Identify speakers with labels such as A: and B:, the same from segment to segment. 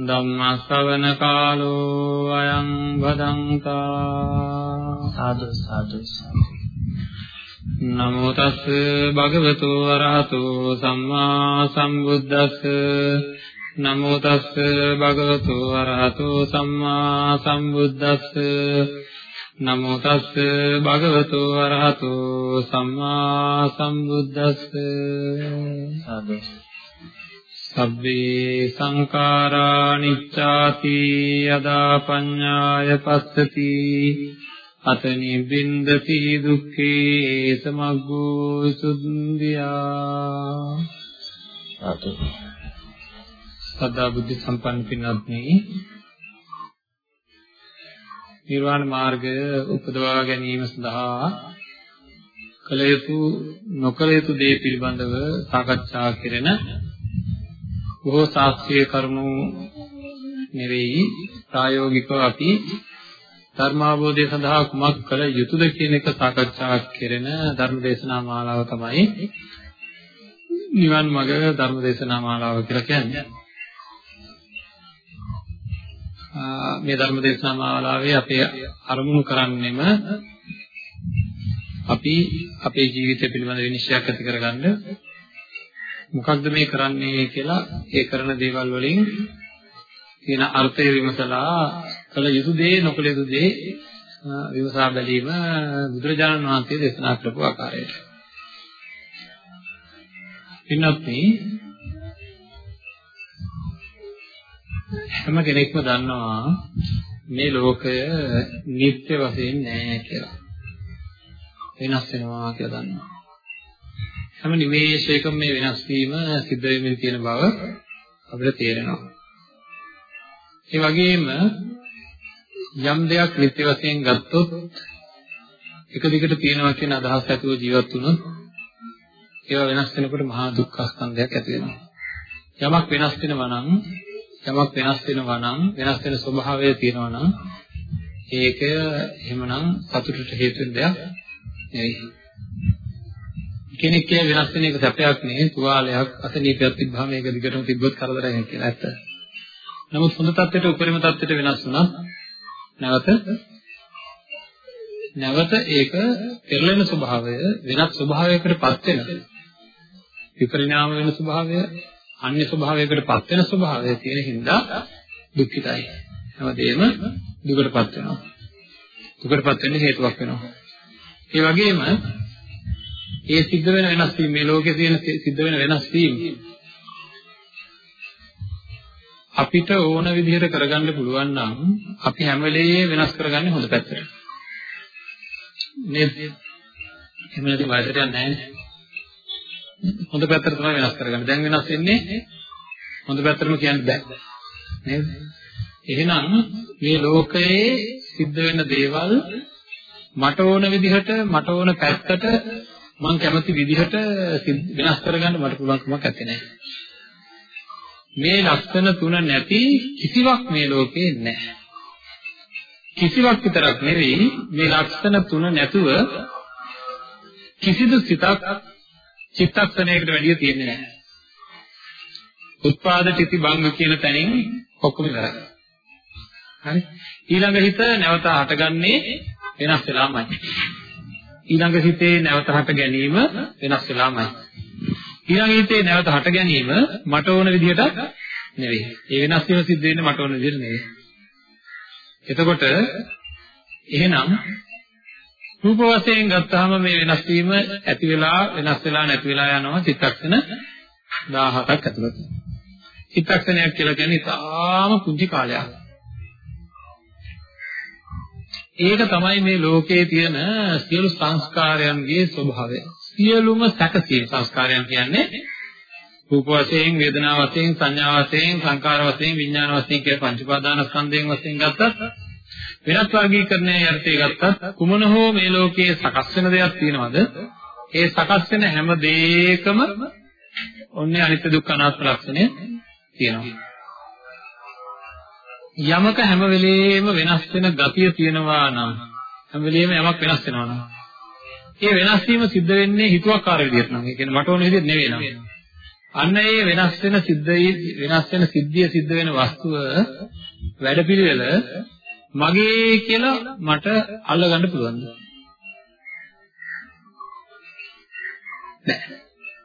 A: ධම්ම ශ්‍රවණ කාලෝ අයං
B: සාදු සාදු සාදු.
A: නමෝ තස් භගවතු වරහතෝ සම්මා සම්බුද්දස්ස. නමෝ තස් භගවතු වරහතෝ සම්මා සම්බුද්දස්ස. නමෝ තස් භගවතු වරහතෝ සම්මා සම්බුද්දස්ස.
B: සාදු
A: සබ්බේ සංඛාරා නිච්ඡාති යදා පඤ්ඤාය පස්සති අතනි බින්දති දුක්ඛේ සමග්ගෝ සුන්දියා
B: අතු
A: සදා බුද්ධ සම්පන්න පින්වත්නි නිර්වාණ මාර්ගය උපදවා ගැනීම සඳහා කළ යුතු නොකළ යුතු දේ පිළිබඳව සාකච්ඡා කෙරෙන බොහෝ ශාස්ත්‍රීය කරුණු නෙවෙයි ප්‍රායෝගිකව අපි ධර්මාවබෝධය සඳහා කුමක් කළ යුතුද කියන එක සාකච්ඡා කෙරෙන ධර්මදේශනා මාලාව තමයි නිවන් මඟ ධර්මදේශනා මාලාව කියලා කියන්නේ. මේ ධර්මදේශනා මාලාවේ අපේ අරමුණු කරන්නෙම අපි අපේ ජීවිතය පිළිබඳ විනිශ්චයක් ඇති කරගන්න මොකක්ද මේ කරන්නේ කියලා ඒ කරන දේවල් වලින් තියෙන අර්ථය විමසලා කළ යුතු දේ නොකළ යුතු දේ විමසා බැලීම බුදුරජාණන් වහන්සේ දේශනා කරපු ආකාරයට. පින්වත්නි හැම කෙනෙක්ම දන්නවා මේ ලෝකය නිත්‍ය වශයෙන් නෑ කියලා. වෙනස් වෙනවා කියලා දන්නවා. හැම නිමේෂයකම මේ වෙනස් වීම සිද්ධ වෙමින් තියෙන බව අපිට තේරෙනවා. ඒ වගේම යම් දෙයක් නිත්‍ය වශයෙන් ගත්තොත් එක දිගට තියෙනවා කියන අදහස ඇතුව ජීවත් වුණොත් ඒවා වෙනස් වෙනකොට මහා දුක්ඛ ස්කන්ධයක් ඇති වෙනවා. යමක් වෙනස් වෙනවා නම් යමක් වෙනස් වෙනවා නම් වෙනස් වෙන ස්වභාවය තියෙනවා නම් ඒක එහෙමනම් සතුටට හේතු වෙන දෙයක් නෙවෙයි. කෙනෙක් කිය වෙනස් වෙන එක සැපයක් නෙවෙයි තුවාලයක් අසනීපයක් තිබ්බම මේක දිගටම තිබ්බොත් කරදරයක් කියලා ඇත්ත. නමුත් හොඳ තත්ත්වයට උපරිම තත්ත්වයට වෙනස් වුණා නැවත නැවත ඒක පෙරලෙන ස්වභාවය වෙනත් ස්වභාවයකට පත් වෙන විපරිණාම වෙන ස්වභාවය අන්‍ය ස්වභාවයකට පත් වෙන ස්වභාවය තියෙන හින්දා දුක්ඛිතයි. හැමදේම දුකටපත් වෙනවා. දුකටපත් වෙන්න හේතුවක් වෙනවා. ඒ වගේම ඒ සිද්ධ වෙන වෙනස් වීම මේ ලෝකේ තියෙන සිද්ධ වෙන වෙනස් වීම අපිට ඕන විදිහට කරගන්න පුළුවන් නම් අපි හැම වෙලේම වෙනස් කරගන්නේ හොඳ පැත්තට. නේද? එහෙම නැති වයසට යන්නේ නැහැ. හොඳ පැත්තට තමයි වෙනස් කරගන්නේ. දැන් වෙනස් වෙන්නේ හොඳ පැත්තටම කියන්න බෑ. නේද? එහෙනම් මේ ලෝකයේ සිද්ධ වෙන දේවල් මට ඕන විදිහට මට ඕන පැත්තට මම කැමති විදිහට වෙනස් කරගන්න මට පුළුවන්කමක් නැත්තේ. මේ ලක්ෂණ තුන නැති කිසිවක් මේ ලෝකේ නැහැ. කිසිවක් විතරක් නෙවෙයි මේ ලක්ෂණ තුන නැතුව කිසිදු සිතක් චිත්තක්ෂණයකට වැඩිය තියෙන්නේ නැහැ. උත්පාද තිති භංග කියන තැනින් ඔක්කොම ඉවරයි. හරි? ඊළඟ හිත නැවත හටගන්නේ වෙනස් වෙලාමයි. ඊළඟ හිතේ නැවත හට ගැනීම වෙනස් වෙලාමයි. ඊළඟ හිතේ නැවත හට ගැනීම මට ඕන විදිහට නෙවෙයි. ඒ වෙනස් වීම සිද්ධ වෙන්නේ මට ඕන විදිහට නෙවෙයි. එතකොට එහෙනම් රූප වශයෙන් ගත්තාම මේ වෙනස් වීම ඇති වෙලා වෙනස් වෙලා නැති වෙලා යනවා චිත්තක්ෂණ 17ක් ඇතුළත. චිත්තක්ෂණයක් කියලා කියන්නේ තාම පුංචි කාලයක්. ඒක තමයි මේ ලෝකයේ තියෙන සියලු සංස්කාරයන්ගේ ස්වභාවය. සියලුම සැකසීම් සංස්කාරයන් කියන්නේ රූප වශයෙන්, වේදනා වශයෙන්, සංඥා වශයෙන්, සංකාර වශයෙන්, විඥාන වශයෙන් කියන පංච උපාදානස්කන්ධයෙන් වශයෙන් ගත්තත් වෙනත් වර්ගීකරණයේ යර්ථය ගත්තත් කුමන හෝ මේ ලෝකයේ සකස් වෙන දෙයක් තියෙනවද? ඒ සකස් වෙන හැම දෙයකම ඔන්නේ අනිත්‍ය දුක්ඛ අනාත්ම ලක්ෂණය තියෙනවා. යමක හැම වෙලෙම වෙනස් වෙන ගතිය තියෙනවා නම් හැම වෙලෙම යමක් වෙනස් වෙනවා නම් ඒ වෙනස් වීම සිද්ධ වෙන්නේ හිතුවක්කාර විදිහට නම්. ඒ කියන්නේ මට ඕන විදිහට නෙවෙයි නම්. අන්න ඒ වෙනස් වෙන සිද්ධයි වෙනස් වෙන සිද්ධිය සිද්ධ වෙන වස්තුව වැඩපිළිවෙල මගේ කියලා මට අල්ලගන්න පුළුවන්ද?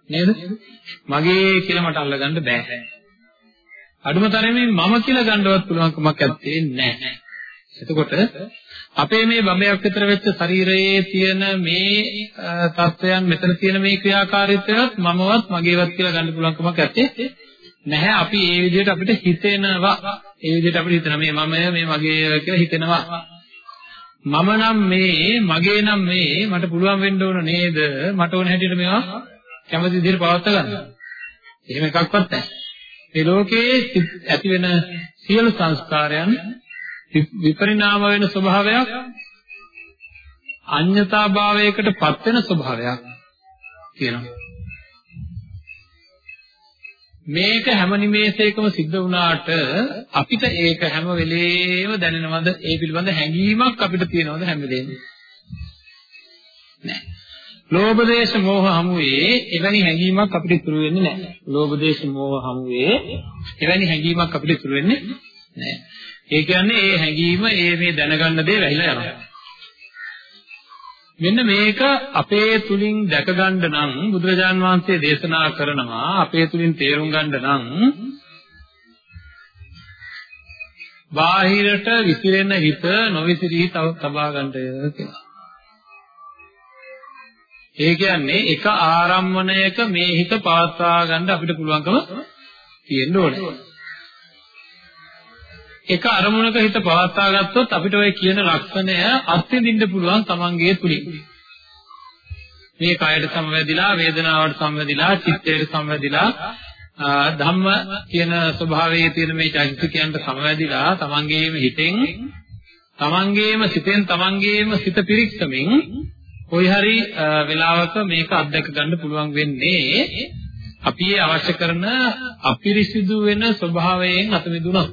A: නේද? මගේ කියලා මට අල්ලගන්න බෑ අඩුම තරමේ මම කියලා ගන්නවත් පුළුවන් කමක් නැත්තේ නෑ. එතකොට අපේ මේ බඹයක් විතර වෙච්ච ශරීරයේ තියෙන මේ තත්වයන් මෙතන තියෙන මේ ක්‍රියාකාරීත්වයත් මමවත් මගේවත් කියලා ගන්න පුළුවන් කමක් නැත්තේ නැහැ. අපි ඒ විදිහට අපිට හිතෙනවා. ඒ විදිහට අපිට හිතෙනවා මේ මම මේ මගේ කියලා හිතෙනවා. මම නම් මේ මගේ නම් මේ මට පුළුවන් වෙන්න ඕන නේද? මට ඕන හැටියට මේවා කැමති විදිහට පවත්වා ගන්න. එහෙම එකක්වත් නැහැ. මේ ලෝකයේ ඇති වෙන සියලු සංස්කාරයන් විපරිණාම වෙන ස්වභාවයක් අඤ්‍යතා භාවයකට පත් වෙන ස්වභාවයක් තියෙනවා. මේක හැම නිමේෂයකම සිද්ධ වුණාට අපිට ඒක හැම වෙලේම දැනෙනවද? ඒ පිළිබඳ හැඟීමක් අපිට තියෙනවද හැම වෙලේම? නැහැ. ලෝභ දේශ මොහ හමුවේ එවැනි හැඟීමක් අපිට ඉතුරු වෙන්නේ නැහැ. ලෝභ දේශ මොහ හමුවේ එවැනි හැඟීමක් අපිට ඉතුරු වෙන්නේ නැහැ. ඒ කියන්නේ ඒ හැඟීම ඒ මේ දැනගන්න දේ වැහිලා යනවා. මෙන්න මේක අපේ තුලින් දැක ගන්න නම් බුදුරජාන් වහන්සේ දේශනා කරනවා අපේ තුලින් තේරුම් ගන්න නම් බාහිරට විසිරෙන හිත නොවිසිරී තව තබා ගන්නය කියලා. ඒ කියන්නේ එක ආරම්මණයක මේ හිත පවත්වා ගන්න අපිට පුළුවන්කම තියෙන්න ඕනේ. එක අරමුණක හිත පවත්වා ගත්තොත් අපිට ඔය කියන ලක්ෂණය අත්විඳින්න පුළුවන් තමන්ගේ තුලින්. මේ කයට සමවැදිලා, වේදනාවට සමවැදිලා, චිත්තයට සමවැදිලා, ධම්ම කියන ස්වභාවයේ තියෙන මේ චෛතසිකයන්ට සමවැදිලා තමන්ගේම හිතෙන් තමන්ගේම සිතෙන් තමන්ගේම සිත පිරික්සමින් කොයි හරි වෙලාවක මේක අත්දැක ගන්න පුළුවන් වෙන්නේ අපි අවශ්‍ය කරන අපිරිසිදු වෙන ස්වභාවයෙන් අත මිදුණොත්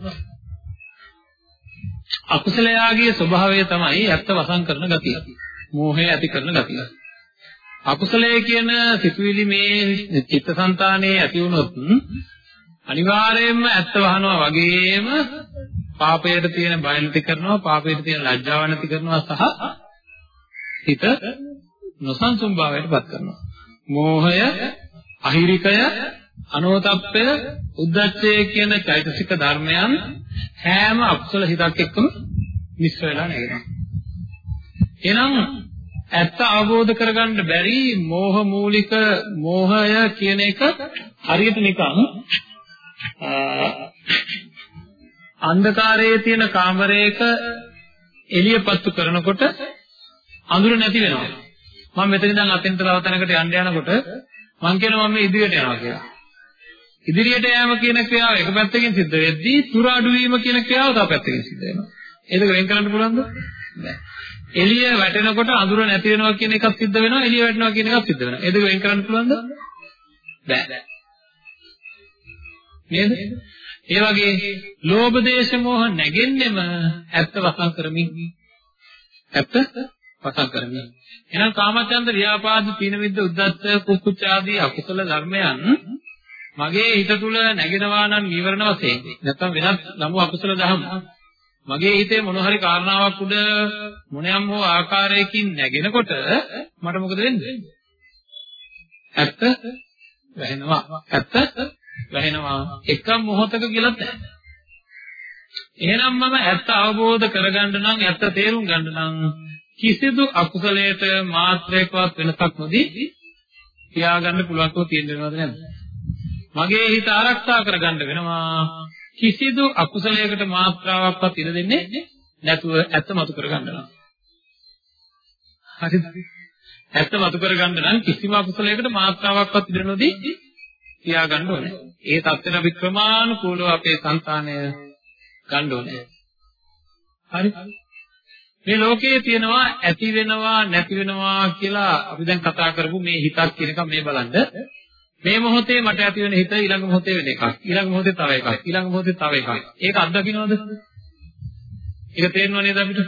A: අකුසලයාගේ ස්වභාවය තමයි ඇත්ත වසන් කරන ගතිය. මෝහය ඇති කරන ගතිය. අකුසලයේ කියන සිතුවිලි මේ චිත්තසංතානයේ ඇති වුණොත් අනිවාර්යයෙන්ම ඇත්ත වහනවා වගේම පාපයට තියෙන බය නැති කරනවා පාපයට තියෙන ලැජ්ජාව නැති කරනවා සහ හිත නොසන්සුන් භාවයට පත් කරනවා. මෝහය, අහිරිකය, අනෝතප්පය, උද්දච්චය කියන චෛතසික ධර්මයන් හැම අකුසල හිතක් එක්කම මිශ්‍ර වෙලා නැගෙනවා. එහෙනම් ඇත්ත අවබෝධ කරගන්න බැරි මෝහ මූලික මෝහය කියන එක හරියට නිකන් අන්ධකාරයේ තියෙන කාමරයක එළියපත්තු කරනකොට අඳුර නැති වෙනවා. මම මෙතන ඉඳන් අතෙන්ට තව තැනකට යන්න යනකොට මං කියනවා මම ඉදිරියට යනවා කියලා. ඉදිරියට යෑම කියන ක්‍රියාව එක පැත්තකින් සිද්ධ වෙද්දී තුර අඩු වීම කියන ක්‍රියාව තව පැත්තකින් සිද්ධ වෙනවා. ඒක වෙන් කරන්න පුළුවන්ද? බැහැ. එළිය වැටෙනකොට අඳුර නැති වෙනවා කියන එකක් සිද්ධ වෙනවා එළිය වැටෙනවා කියන එකක් සිද්ධ වෙනවා. ඒක වෙන් කරන්න පුළුවන්ද? බැහැ. නේද? ඒ වගේ ලෝභ දේශ මොහ නැගෙන්නෙම ඇත්ත වසන් කරමින් ඇත්ත පසක් කරගන්න. එහෙනම් කාමචන්ද ව්‍යාපාද තීන මිද්ද උද්දච්ච කුක්කුච්ච ආදී අකුසල ධර්මයන් මගේ හිත තුල නැගෙනවා නම් නීවරණ වශයෙන් නැත්නම් වෙනත් ලමු අකුසල දහම් මගේ හිතේ මොන හරි කාරණාවක් උඩ මොනියම් හෝ ආකාරයකින් නැගෙනකොට මට මොකද වෙන්නේ? ඇත්ත වැහෙනවා. ඇත්ත වැහෙනවා. එක මොහොතක කියලාත් නැහැ. එහෙනම් මම ඇත්ත අවබෝධ කරගන්න නම් ඇත්ත තේරුම් ගන්න නම් කිසිදු අකුසලයට මාත්‍රයකවත් වෙනසක් නොදී තියාගන්න පුළුවන්කම තියෙනවද නැද්ද? මගේ හිත ආරක්ෂා කරගන්න වෙනවා. කිසිදු අකුසලයකට මාත්‍රාවක්වත් ඉඩ දෙන්නේ නැතුව ඇත්ත මතු කරගන්නවා. හරිද? ඇත්ත මතු කරගන්න නම් කිසිම අකුසලයකට මාත්‍රාවක්වත් ඉඩ නොදී තියාගන්න ඕනේ. ඒ தත්ත්වන අපි ක්‍රමානුකූලව අපේ సంతානය ගන්න ඕනේ. හරි? මේ ලෝකයේ තියෙනවා ඇති වෙනවා නැති වෙනවා කියලා අපි දැන් කතා කරපු මේ හිතක් කියන එක මේ බලන්න. මේ මොහොතේ මට ඇති වෙන හිත ඊළඟ මොහොතේ වෙන එකක්. ඊළඟ මොහොතේ තව එකක්. ඊළඟ මොහොතේ තව එකක්. ඒක අත්දකින්නවද? ඒක තේරෙනව නේද අපිට?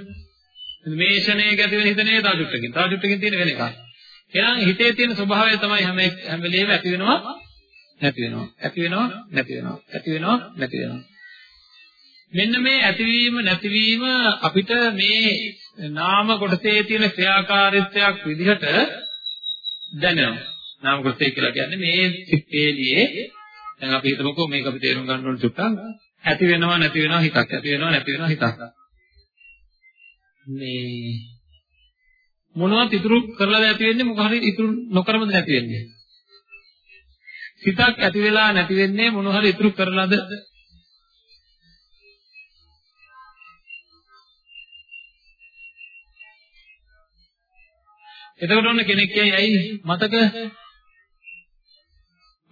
A: මේ ෂණයේ ඇති වෙන හිත නේ තව චුට්ටකින්. තව චුට්ටකින් තියෙන වෙන එකක්. එහෙනම් හිතේ තියෙන ස්වභාවය තමයි හැම හැම වෙලේම ඇති වෙනවා නැති වෙනවා. ඇති වෙනවා නැති වෙනවා. ඇති වෙනවා නැති වෙනවා. මෙන්න මේ ඇතිවීම නැතිවීම අපිට මේ නාම කොටසේ තියෙන ක්‍රියාකාරීත්වයක් විදිහට දැනෙනවා. නාම කොටසේ කියලා කියන්නේ මේ සිත්තේලියේ දැන් අපි හිතමුකෝ මේක අපි තේරුම් ගන්න ඕන චුට්ටක් ඇති වෙනවා නැති වෙනවා හිතක්. ඇති වෙනවා නැති වෙනවා හිතක්. මේ මොනවද ඉතුරු කරලාද ඇති වෙන්නේ මොකක් හරි ඉතුරු නොකරමද නැති වෙන්නේ? සිතක් ඇති වෙලා නැති වෙන්නේ මොන හරි ඉතුරු කරලාද? එතකොට ඔන්න කෙනෙක් කියයි ඇයි මතක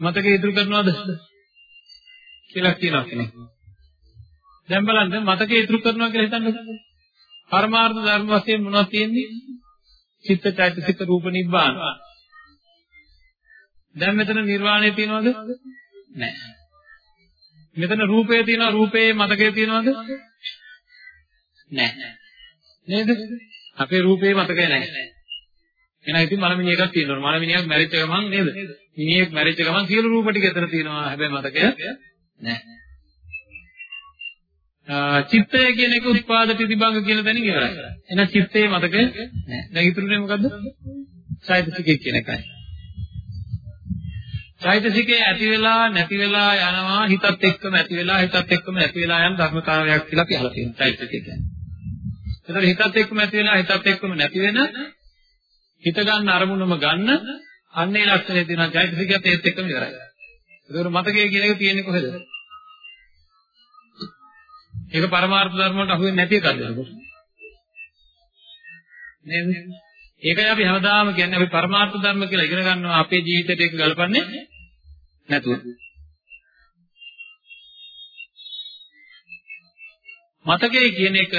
A: මතක ඉතුරු කරනවද කියලා කියනවා කෙනෙක්. දැන් බලන්න මතකේ ඉතුරු කරනවා කියලා හිතන්න. පරමාර්ථ ධර්ම වශයෙන් මොනවද තියෙන්නේ? චිත්ත චෛතසික රූප නිබ්බාන. දැන් මෙතන නිර්වාණය තියෙනවද? නැහැ. මෙතන රූපය තියෙනවා රූපයේ මතකය තියෙනවද? නැහැ. නේද? අපේ රූපේ මතකය නැහැ. එහෙනම් ඉතින් මලමිනියකක් තියෙනවා. මලමිනියක් මැරිච්ච ගමන් නේද? මිනිහෙක් මැරිච්ච ගමන් සියලු රූප ටික එතන තියෙනවා. හැබැයි මතකය නැහැ. චිත්තය කියන එක උත්පාද ප්‍රතිභංග කියලා දැනින් ඉවරයි. එහෙනම් චිත්තේ මතක නැහැ. දැන් ඉතුරුනේ මොකද්ද? චෛතසිකය කියන එකයි. චෛතසිකේ ඇති වෙලා නැති වෙලා යනවා හිතත් එක්කම ඇති වෙලා හිතත් එක්කම නැති වෙලා යන ධර්මතාවයක් කියලා කියලා තියෙනවා චෛතසිකය කියන්නේ. එතකොට හිතත් එක්කම ඇති වෙලා හිතත් එක්කම නැති වෙන හිත ගන්න අරමුණම ගන්න අන්නේ ලක්ෂණය තියෙනවා චෛතසිකයත් ඒත් එක්කම ඉවරයි. ඒකවල මතකයේ කියන එක තියෙන්නේ කොහෙද? ඒක පරමාර්ථ ධර්ම වලට අහු වෙන්නේ නැති එකක්ද ඒක? නේද? ඒකයි අපි හැමදාම කියන්නේ අපි පරමාර්ථ ධර්ම කියලා ඉගෙන ගන්නවා අපේ ජීවිතයට ඒක ගලපන්නේ නැතුව. මතකයේ කියන එක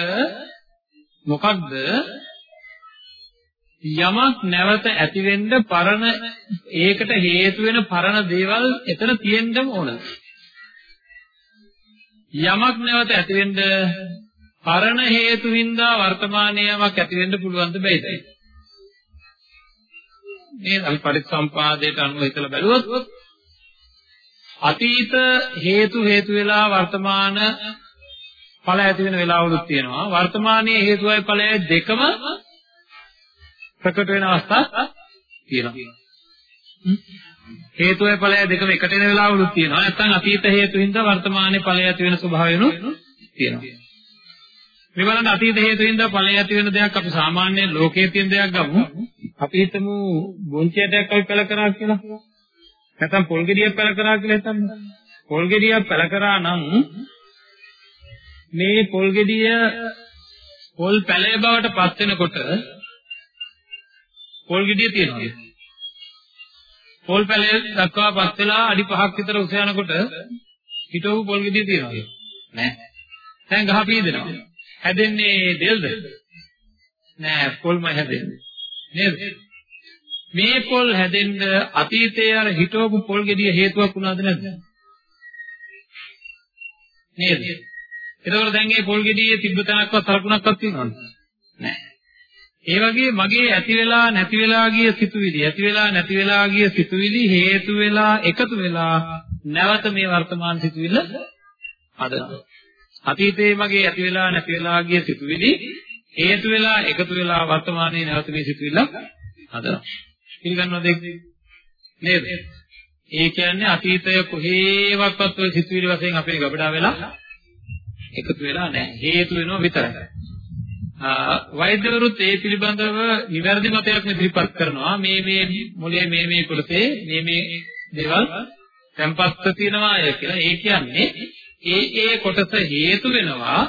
A: මොකක්ද? යමක් නැවත ඇති වෙන්න පරණ ඒකට හේතු වෙන පරණ දේවල් එතන තියෙන්නම ඕන. යමක් නැවත ඇති වෙන්න පරණ හේතු හින්දා වර්තමානයේ යමක් ඇති වෙන්න පුළුවන්ද බැයිද? මේ අපි පරිසම්පාදයට අනුව හිතලා බැලුවොත් අතීත හේතු හේතු වෙලා වර්තමාන ඵල ඇති වෙන වෙලාවලුත් තියෙනවා. වර්තමානයේ හේතුවයි ඵලයයි දෙකම ප්‍රකට වෙන අවස්ථා තියෙනවා. හේතුවේ ඵලය දෙකම එකට එන වෙලාවලුත් තියෙනවා. නැත්නම් අතීත හේතු හින්දා වර්තමානයේ ඵලය ඇති වෙන ස්වභාවයනොත් තියෙනවා. මේ බලන්න අතීත හේතු හින්දා ඵලය ඇති වෙන දෙයක් අපි සාමාන්‍ය ලෝකයේ තියෙන දෙයක් ගමු. අපි හිතමු බොන්චියටයක් අපි පළ කරා කියලා. නැත්නම් පොල් ගෙඩියක් පළ කරා කියලා හිතන්න. පොල් ගෙඩියක් පළ කරා නම් මේ පොල් ගෙඩිය පොල් පැලේ බවට පත් වෙනකොට පොල් ගෙඩිය තියෙනවා. පොල් පැලේ දක්වාපත් වෙලා අඩි 5ක් විතර උස යනකොට හිටවපු පොල් ගෙඩිය තියෙනවා. නෑ. දැන් ගහ පීදෙනවා. හැදෙන්නේ දෙල්ද? නෑ පොල්ම හැදෙන්නේ. නේද? මේ පොල් හැදෙන්න අතීතයේ අර හිටවපු පොල් ගෙඩිය හේතුවක් වුණාද නැද්ද? නේද? එතකොට දැන් මේ පොල් ගෙඩියේ තිබ්බ තැනක්වත් සලකුණක්වත් තියෙනවද? නෑ. ඒ වගේ මගේ ඇති වෙලා නැති වෙලා ගිය සිතුවිලි ඇති වෙලා නැති වෙලා ගිය සිතුවිලි හේතු වෙලා එකතු වෙලා නැවත මේ වර්තමාන සිතුවිල්ල හදනවා. අතීතයේ මගේ ඇති වෙලා නැති වෙලා ගිය සිතුවිලි හේතු වෙලා එකතු වෙලා වර්තමානයේ නැවත මේ සිතුවිල්ල හදනවා. පිළිගන්නවද නේද? ඒ කියන්නේ අතීතය කොහේවත් ඔය සිතුවිලි වශයෙන් අපේ ගබඩා වෙලා එකතු වෙලා නැහැ. හේතු වෙනවා විතරයි. වෛද්‍යවරුත් ඒ පිළිබඳව නිවැරදි මතයක් ඉදිරිපත් කරනවා මේ මේ මොලේ මේ මේ කොටසේ මේ මේ දේවල් tempස්ත තියෙනවා කියලා. ඒ කියන්නේ ඒ ඒ කොටස හේතු වෙනවා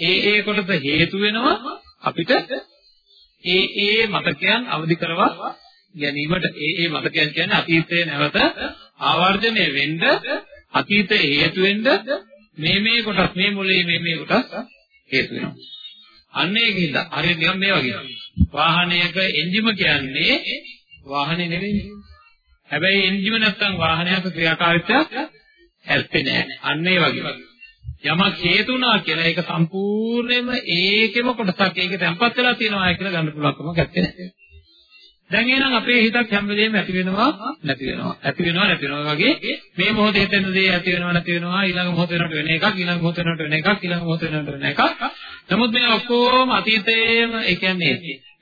A: ඒ ඒ කොටස හේතු වෙනවා අපිට ඒ ඒ මතකයන් අවදි කරවා ගැනීමට ඒ ඒ මතකයන් කියන්නේ අතීතයේ නැවත ආවර්ජනය වෙන්න අතීතයේ හේතු වෙන්න මේ මේ කොටස් මේ මොලේ මේ මේ කොටස් හේතු වෙනවා. අන්න ඒකින්ද හරියට නිකන් මේ වගේ. වාහනයක එන්ජිම කියන්නේ වාහනේ නෙවෙයි. හැබැයි එන්ජිම නැත්තම් වාහනයක ක්‍රියාකාරීත්වයක් ඇත්තේ නැහැ. අන්න ඒ වගේ. යමක් හේතුණා කියලා ඒක සම්පූර්ණයෙන්ම ඒකෙම කොටසක් ඒකේ තැම්පත් වෙලා තියෙනවා කියලා ගන්න පුළුවන්කමක් නැත්තේ. දැන් එහෙනම් අපේ හිතක් හැම වෙලේම ඇති වෙනවා නැති වෙනවා ඇති වෙනවා නැති වෙනවා වගේ මේ මොහොතේ හිතෙන දේ ඇති වෙනවා නැති වෙනවා ඊළඟ මොහොත වෙනකොට වෙන එකක් ඊළඟ මොහොත වෙනකොට වෙන එකක් ඊළඟ මොහොත වෙනකොට වෙන එකක් නමුත් මේ ඔක්කොම අතීතයේම ඒ කියන්නේ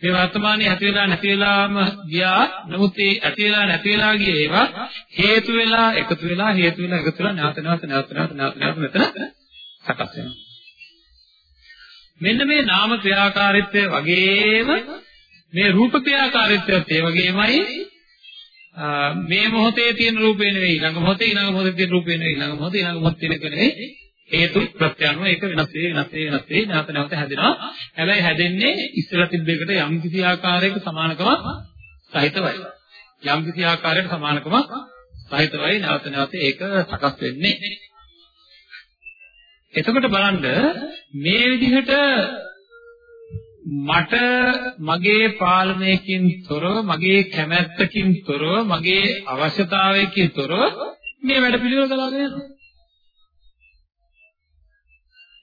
A: මේ වර්තමානයේ ඇති වෙලා නැති වෙලාම ගියා. නමුත් ඒ ඇති වෙලා නැති වෙලා ගිය ඒවා හේතු වෙලා එකතු වෙලා හේතු වෙලා එකතු වෙලා නැවත නැවත නැවත නැවත නැවත නැවත මෙතන සකස් වෙනවා. මෙන්න මේ නාම ක්‍රියාකාරීත්වය වගේම මේ රූප ක්‍රියාකාරීත්වයත් ඒ වගේමයි. මේ මොහොතේ තියෙන රූපේ නෙවෙයි ඊළඟ මොහොතේ ඊළඟ මොහොතේ තියෙන රූපේ නෙවෙයි ඊළඟ මොහොතේ ඊළඟ මොහොතේ තියෙන නෙවෙයි. හේතු ප්‍රත්‍යයන්ව ඒක වෙනස් වෙයි වෙනස් වෙයි වෙනස් වෙයි. නැවත නැවත හැදෙනවා. හැබැයි හැදෙන්නේ ඉස්සෙල්ලා තිබ්බේකට යම් කිසි ආකාරයක සමානකමක් සහිතවයි. යම් කිසි ආකාරයක සමානකමක් සහිතවයි. නැවත නැවත ඒක සකස් වෙන්නේ. එතකොට බලන්න මේ විදිහට මට මගේ පාලනයකින් තොරව මගේ කැමැත්තකින් තොරව මගේ අවශ්‍යතාවයකින් තොරව මේ වැඩ පිළිවෙල ගලාගෙන යනවා.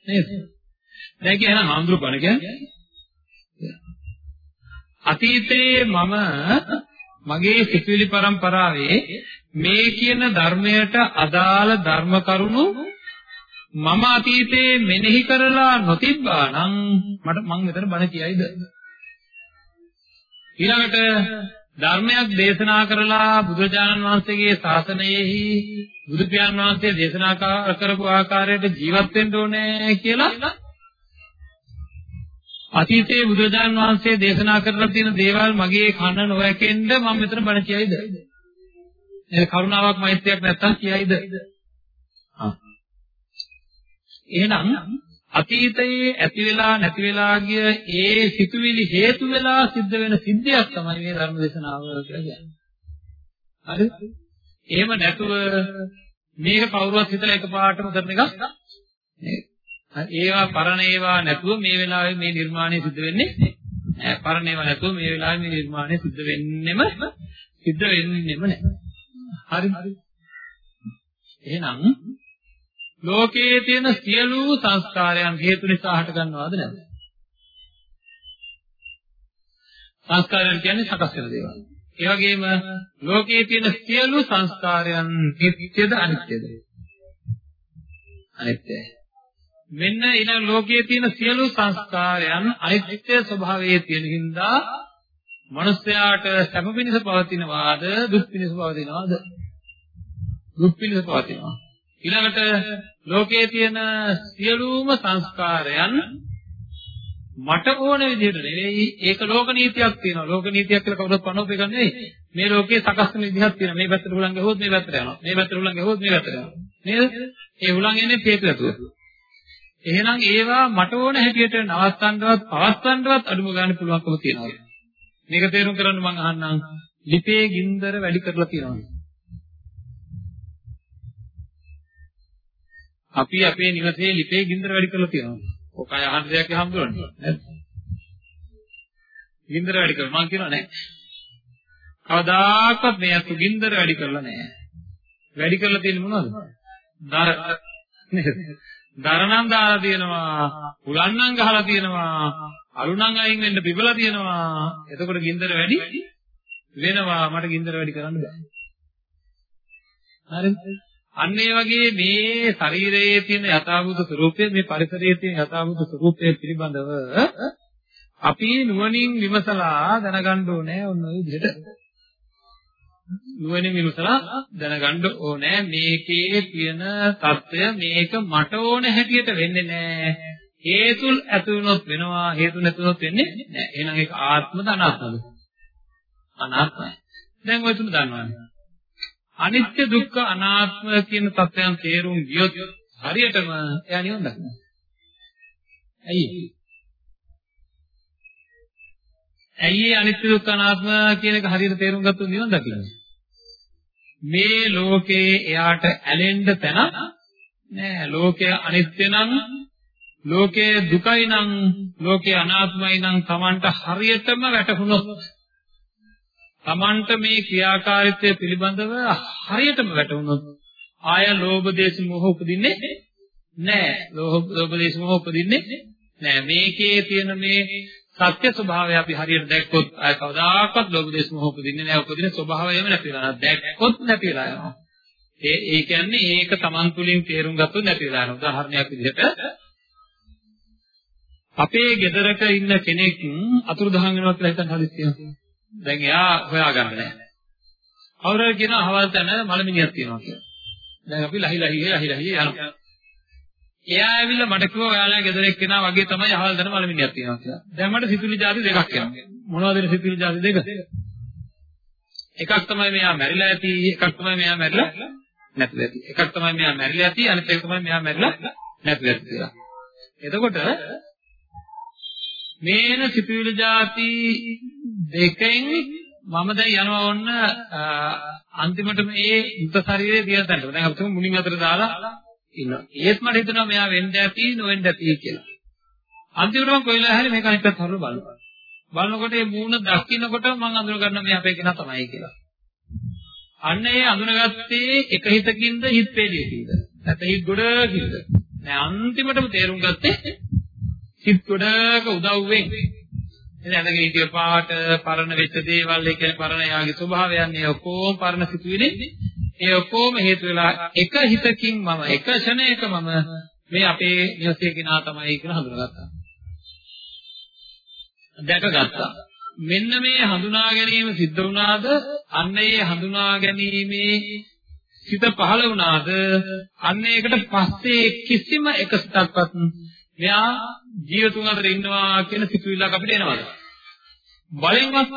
A: නේද? දැන් කියනවා හාමුදුරු බණ කියන්නේ අතීතයේ මම මගේ සිතුවිලි પરම්පරාවේ මේ කියන ධර්මයට අදාළ ධර්ම කරුණු මම අතීතයේ මෙනෙහි කරලා නොතිබ්බා නම් මට මං මෙතන බණ කියයිද? ඊළඟට ධර්මයක් දේශනා කරලා බුදුරජාණන් වහන්සේගේ ශාසනයෙහි බුදු පියාණන් වහන්සේ දේශනා කරපු ආකාරයට ජීවත් වෙන්න ඕනේ කියලා අතීතයේ බුදුරජාණන් වහන්සේ දේශනා කරලා තියෙන දේවල් මගේ කන නොවැකෙන්න මම මෙතන බණ කියයිද? ඒ කරුණාවක් මෛත්‍රියක් නැත්තම් කියයිද? එහෙනම් අතීතයේ ඇති වෙලා නැති වෙලා ගිය ඒ සිතුවිලි හේතු වෙලා සිද්ධ වෙන සිද්ධියක් තමයි මේ ධර්ම දේශනාව කියලා කියන්නේ. හරිද? එහෙම නැතුව මේක කවුරුවත් හිතලා එකපාරටම කරන එකක් නෙවෙයි. ඒවා පරණ ඒවා නැතුව මේ වෙලාවේ මේ නිර්මාණය සිද්ධ වෙන්නේ නැහැ. පරණ ඒවා නැතුව මේ වෙලාවේ මේ නිර්මාණය සිද්ධ වෙන්නෙම සිද්ධ වෙන්නෙම නැහැ. හරි. එහෙනම් ලෝකයේ තියෙන සියලු සංස්කාරයන් හේතු නිසා හට ගන්නවද නැද්ද? සංස්කාරයන් කියන්නේ සකස් වෙන දේවල්. ඒ වගේම ලෝකයේ තියෙන සියලු සංස්කාරයන් නිත්‍යද අනිත්‍යද? අනිත්‍යයි. මෙන්න ඊළඟ ලෝකයේ තියෙන සියලු සංස්කාරයන් අනිත්‍ය ස්වභාවයේ තියෙන හින්දා මනුස්සයාට සැප පිණිස පවතිනවාද දුක් පිණිස පවතිනවාද? දුක් පිණිස පවතිනවා. ඊළඟට ලෝකයේ තියෙන සියලුම සංස්කාරයන් මට ඕන විදිහට නෙවෙයි. ඒක ලෝක නීතියක් තියෙනවා. ලෝක නීතියක් කියලා කවුරුත් පනවප එක නෙවෙයි. මේ ලෝකයේ සකස් වෙන විදිහක් තියෙනවා. මේ පැත්තට හුලං ගහුවොත් මේ පැත්තට යනවා. මේ පැත්තට හුලං ගහුවොත් මේ පැත්තට යනවා. නේද? ඒ හුලං එන්නේ හේතු ඇතුව. එහෙනම් ඒවා මට ඕන හැටියට නවත්තන්නවත් පවත්වන්නවත් අඩුම ගන්න පුළුවන්කම තියෙනවා. මේක තේරුම් කරන්න මම අහන්නම් ලිපේ ගින්දර වැඩි කරලා තියෙනවා. අපි අපේ නිවසේ ලිපේ ගින්දර වැඩි කරලා තියෙනවා. ඔක අය අහන්න දෙයක් හම්බුනොත් නේද? ගින්දර වැඩි කරලා මම කියනවා නෑ. කවදාකවත් මේ අතු ගින්දර වැඩි කරලා නෑ. වැඩි කරලා තියෙන්නේ මොනවද? දර නේද? දරණම් දාලා තියෙනවා, උලන්නම් ගහලා තියෙනවා, අලුනම් අයින් වෙන්න පිබලා තියෙනවා. එතකොට ගින්දර වැඩි වෙනවා. මට ගින්දර වැඩි කරන්න බෑ. හරිද? අන්න ඒ වගේ මේ ශරීරයේ තියෙන යථාභූත ස්වરૂපය මේ පරිසරයේ තියෙන යථාභූත ස්වરૂපය පිළිබඳව අපි නුවණින් විමසලා දැනගන්න ඕනේ ඔන්න ඔය විදිහට. නුවණින් විමසලා දැනගන්න ඕනේ මේකේ තියෙන తত্ত্বය මේක මට ඕන හැටියට වෙන්නේ නැහැ. හේතුල් ඇති වුණොත් වෙනවා හේතු නැතුනොත් වෙන්නේ නැහැ. එහෙනම් ඒක ආත්මද අනාත්මද? අනාත්මයි. දැන් ඔය තුන දන්නවනේ. අනිත්‍ය දුක්ඛ අනාත්ම කියන තත්ත්වයන් තේරුම් ගියොත් හරියටම එයා නිවන් දකිනවා. ඇයි? ඇයි මේ අනිත්‍ය දුක්ඛ අනාත්ම කියන එක හරියට තේරුම් ගත්තොත් නිවන් දකින්නේ? මේ ලෝකේ එයාට ඇලෙන්න තැන නෑ. ලෝකය අනිත්‍ය නම් ලෝකයේ දුකයි නම් ලෝකේ අනාත්මයි නම් Tamanට හරියටම වැටහුනොත් Tamanට මේ ක්‍රියාකාරීත්වය පිළිබඳව හරියටම වැටහුනොත් ආය ලෝභ දේශ මොහ උපදින්නේ නෑ. ලෝභ දේශ මොහ උපදින්නේ නෑ. මේකේ තියෙන මේ සත්‍ය ස්වභාවය අපි හරියට දැක්කොත් ආය කවදාකවත් ලෝභ දේශ මොහ උපදින්නේ නෑ. උපදින ස්වභාවයම නැති වෙනවා. දැක්කොත් නැති වෙලා යනවා. ඒ ඒ කියන්නේ ඒක Taman තුලින් තේරුම් ගත්තොත් නැති වෙලා යනවා. උදාහරණයක් විදිහට අපේ ගෙදරක ඉන්න කෙනෙක් අතුරුදහන් වෙනවා කියලා හිතන්න හදිස්සියක්. දැන් එයා හොයාගන්න නැහැ. කවුරු කියන අහවල් තැන මලමිණියක් තියෙනවා කියලා. දැන් අපි ලහි ලහි ලහි ලහි යනවා. එයා ඇවිල්ලා මට කිව්වා ඔයාලා ගෙදර එක්කෙනා වගේ තමයි අහවල් තැන මලමිණියක් තියෙනවා කියලා. දැන් මට සිතුවිලි જાති දෙකක් එනවා. මොනවද මේ සිතුවිලි જાති දෙක? එකක් තමයි මෙයා මැරිලා ඇති, එකක් තමයි මෙයා මැරිලා නැතිව ඇති. එකක් තමයි මෙයා මැරිලා ඇති, අනිත් එක තමයි මෙයා මැරිලා නැතිව ඇති කියලා. එතකොට මේන සිතුවිලි જાති දෙකෙන් මම දැන් යනවා ඔන්න අන්තිමට මේ මුත ශරීරයේ තියෙන තැනට. දැන් අපි තුමු මුණින් අතර දාලා ඉන්නවා. ඒත් මට හිතෙනවා මෙයා වෙන්න ඇති නොවෙන්න ඇති කියලා. අන්තිමට මම කොයිලා හැරි මේක අනිත් පැත්ත හරවලා බලනවා. බලනකොට මේ මූණ දකින්නකොට මම අඳුර ගන්න මේ අපේ කෙනා තමයි කියලා. අන්න ඒ අඳුනගත්තේ එක හිතකින්ද හිත වේදේකින්ද? නැත්නම් හිත ගොඩකින්ද? නෑ අන්තිමටම තේරුම් ගත්තේ සිත් ගොඩක උදව්වෙන් එතන ඇඳගෙන හිටිය පාට පරණ වෙච්ච දේවල් ඒ කියන්නේ පරණ යාගේ ස්වභාවයන් ඒ ඔක්කොම පරණ සිතුවිලි ඒ ඔක්කොම හේතු වෙලා එක හිතකින් මම එක ක්ෂණයක මම මේ අපේ නිවසේ කෙනා තමයි කියලා හඳුනාගත්තා. දැකගත්තා. මෙන්න මේ හඳුනා ගැනීම සිද්ධ වුණාද අන්න ඒ හඳුනා ගැනීමේ සිත පහළ වුණාද අන්න ඒකට පස්සේ කිසිම එක සිතක්වත් මෙයා ජීවතුන් අතර ඉන්නවා කියන සිතුවිල්ලක් අපිට එනවාද? බලෙන්වත්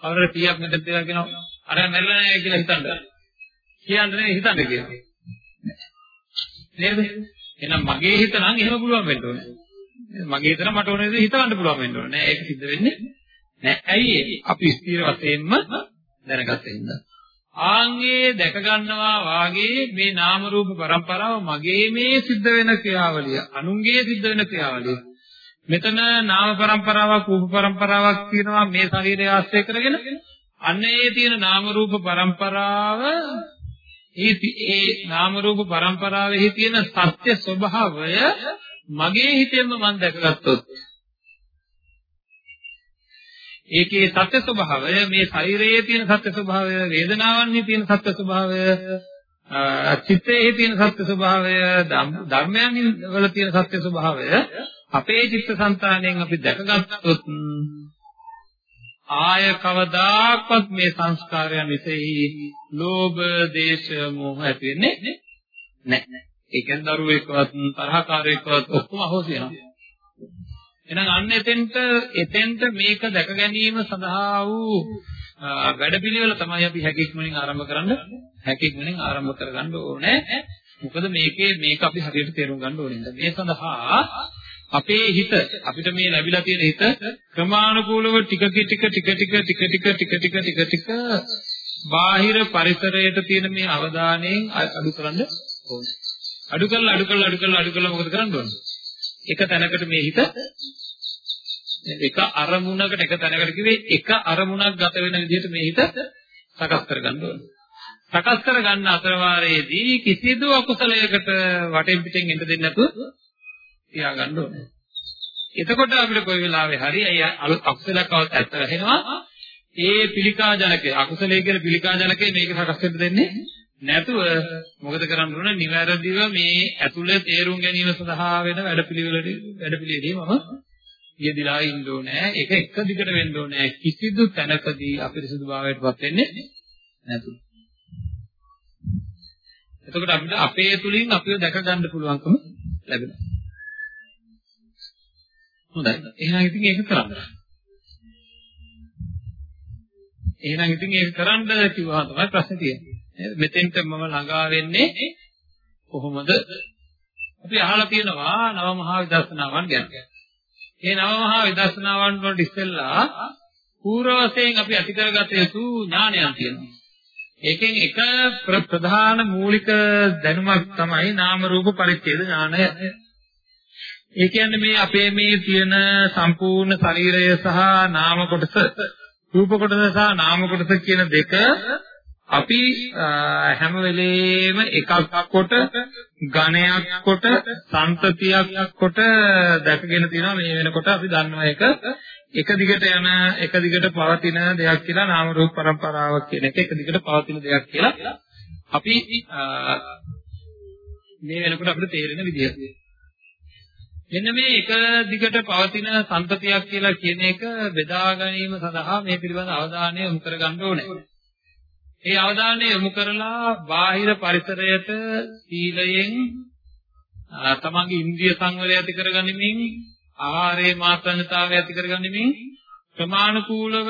A: අවර 100ක් මෙතන තියලා කියනවා අර මැරෙලා නැහැ කියලා හිතන්න. කියන්නේ හිතන්න කියනවා. නේද? එහෙනම් මගේ හිත නම් එහෙම පුළුවන් වෙන්න ඕනේ. මගේ හිත නම් මට ඕනේ දේ හිතවන්න පුළුවන් වෙන්න ඕනේ. නෑ ඒක සිද්ධ වෙන්නේ නෑ. ඇයි අපි ස්ථිර වශයෙන්ම දැනගත්තේ හින්දා. ආංගයේ දැක ගන්නවා වාගේ මේ නාම රූප પરම්පරාව මගේ මේ සිද්ධ වෙන ක්‍රියාවලිය අනුන්ගේ සිද්ධ වෙන ක්‍රියාවලිය. මෙතන නාම પરම්පරාවක් රූප પરම්පරාවක් තියෙනවා මේ ශරීරය ආශ්‍රය කරගෙන. අන්න ඒ තියෙන නාම රූප પરම්පරාව ඒ නාම රූප પરම්පරාවේ තියෙන සත්‍ය ස්වභාවය මගේ හිතෙන්ම මම දැකගත්තොත් ඒකේ සත්‍ය ස්වභාවය මේ ශරීරයේ තියෙන සත්‍ය ස්වභාවය වේදනාවන්හි තියෙන සත්‍ය ස්වභාවය චිත්තයේ තියෙන සත්‍ය ස්වභාවය ධර්මයන් වල තියෙන සත්‍ය ස්වභාවය අපේ චිත්තසංතාණයෙන් අපි දැකගත්තොත් ආය කවදාකවත් මේ සංස්කාරයන් විසෙහි ලෝභ, දේශ, මෝහ ඇති වෙන්නේ නැහැ. ඒ කියන්නේ දරුවෙක්වත් තරහකාරයෙක්වත් ඔක්කොම අහෝසි වෙනවා. එහෙනම් අන්න එතෙන්ට එතෙන්ට මේක දැක ගැනීම සඳහා වූ වැඩපිළිවෙල තමයි අපි හැකියක්මනින් ආරම්භ කරන්න හැකියක්මනින් ආරම්භ කරගන්න ඕනේ. මොකද මේකේ මේක අපි හරියට තේරුම් ගන්න ඕනේ. මේ සඳහා අපේ හිත අපිට මේ ලැබිලා තියෙන හිත ක්‍රමානුකූලව ටික ටික ටික ටික ටික ටික ටික ටික ටික ටික ටික බාහිර පරිසරයට තියෙන මේ අවධානයෙන් අඩු කරන්න ඕනේ. අඩු කරලා අඩු කරලා අඩු කරලා අඩු කරලා මොකද කරන්න ඕනේ? එක තැනකට මේ හිත එක අරමුණකට එක තැනකට කිව්වේ එක අරමුණක් ගත වෙන විදිහට මේ හිත සකස් කරගන්න ඕනේ. සකස් කරගන්න අතරවාරයේදී කිසිදු අකුසලයකට වටෙන් පිටෙන් එන්න දෙන්නේ නැතුව තියාගන්න ඕනේ. එතකොට අපිට කොයි වෙලාවෙ හරි අය අකුසලයක් આવත් ඇත්ත වෙනවා. ඒ පිළිකා ජනකේ අකුසලයේ කියන පිළිකා ජනකේ මේක සකස් වෙන්න දෙන්නේ නැතුව මොකද කරන්න ඕන නිවැරදිව මේ ඇතුළේ තේරුම් ගැනීම සඳහා වෙන වැඩපිළිවෙලට වැඩපිළිවෙලේ මම යෙදිලා ඉන්න ඕනේ. ඒක එක දිගට වෙන්න ඕනේ. කිසිදු තැනකදී අපිරිසුදු භාවයටපත් වෙන්නේ නැතු. එතකොට අපිට අපේ තුලින් අපිව දැක ගන්න පුළුවන්කම ලැබෙනවා. හොඳයි. එහෙනම් ඉතින් ඒක කරන්න. එහෙනම් ඉතින් ඒක කරන්න කිව්වහම තමයි ප්‍රශ්නේ තියෙන්නේ. මෙතෙන්ට මම ළඟා වෙන්නේ කොහොමද? අපි අහලා තියෙනවා නව මහා විදර්ශනාවන් ගැන. මේ නව මහා විදර්ශනාවන් වලට ඉස්සෙල්ලා පූර්ව වශයෙන් අපි ඇති කරගත යුතු ඥානයක් තියෙනවා. ඒකෙන් එක ප්‍රධාන මූලික දැනුමක් තමයි නාම රූප පරිච්ඡේද ඥානය. ඒ කියන්නේ මේ අපේ මේ තියෙන සම්පූර්ණ ශරීරය සහ නාම කොටස රූප කොටස සහ නාම කොටස කියන දෙක අපි හැම වෙලේම එකක් කොට ඝණයක් කොට සංතතියක් කොට දැකගෙන තියෙනවා මේ වෙනකොට අපි දන්නවා ඒක එක දිගට යන එක දිගට පවතින දෙයක් කියලා නාම රූප પરම්පරාවක් කියන එක එක දිගට පවතින දෙයක් කියලා අපි මේ වෙනකොට අපිට තේරෙන විදිහට මෙන්න මේ එක දිගට පවතින සංතතියක් කියලා කියන එක බෙදා ගැනීම සඳහා මේ පිළිබඳ අවධානය යොමු කරගන්න ඕනේ. ඒ අවධානය යොමු කරලා බාහිර පරිසරයට සීලයෙන් තමන්ගේ ඉන්ද්‍රිය සංවරය ඇති කරගනිමින් ආහාරයේ මාත්‍රණතාවය ඇති කරගනිමින් ප්‍රමාණිකූලව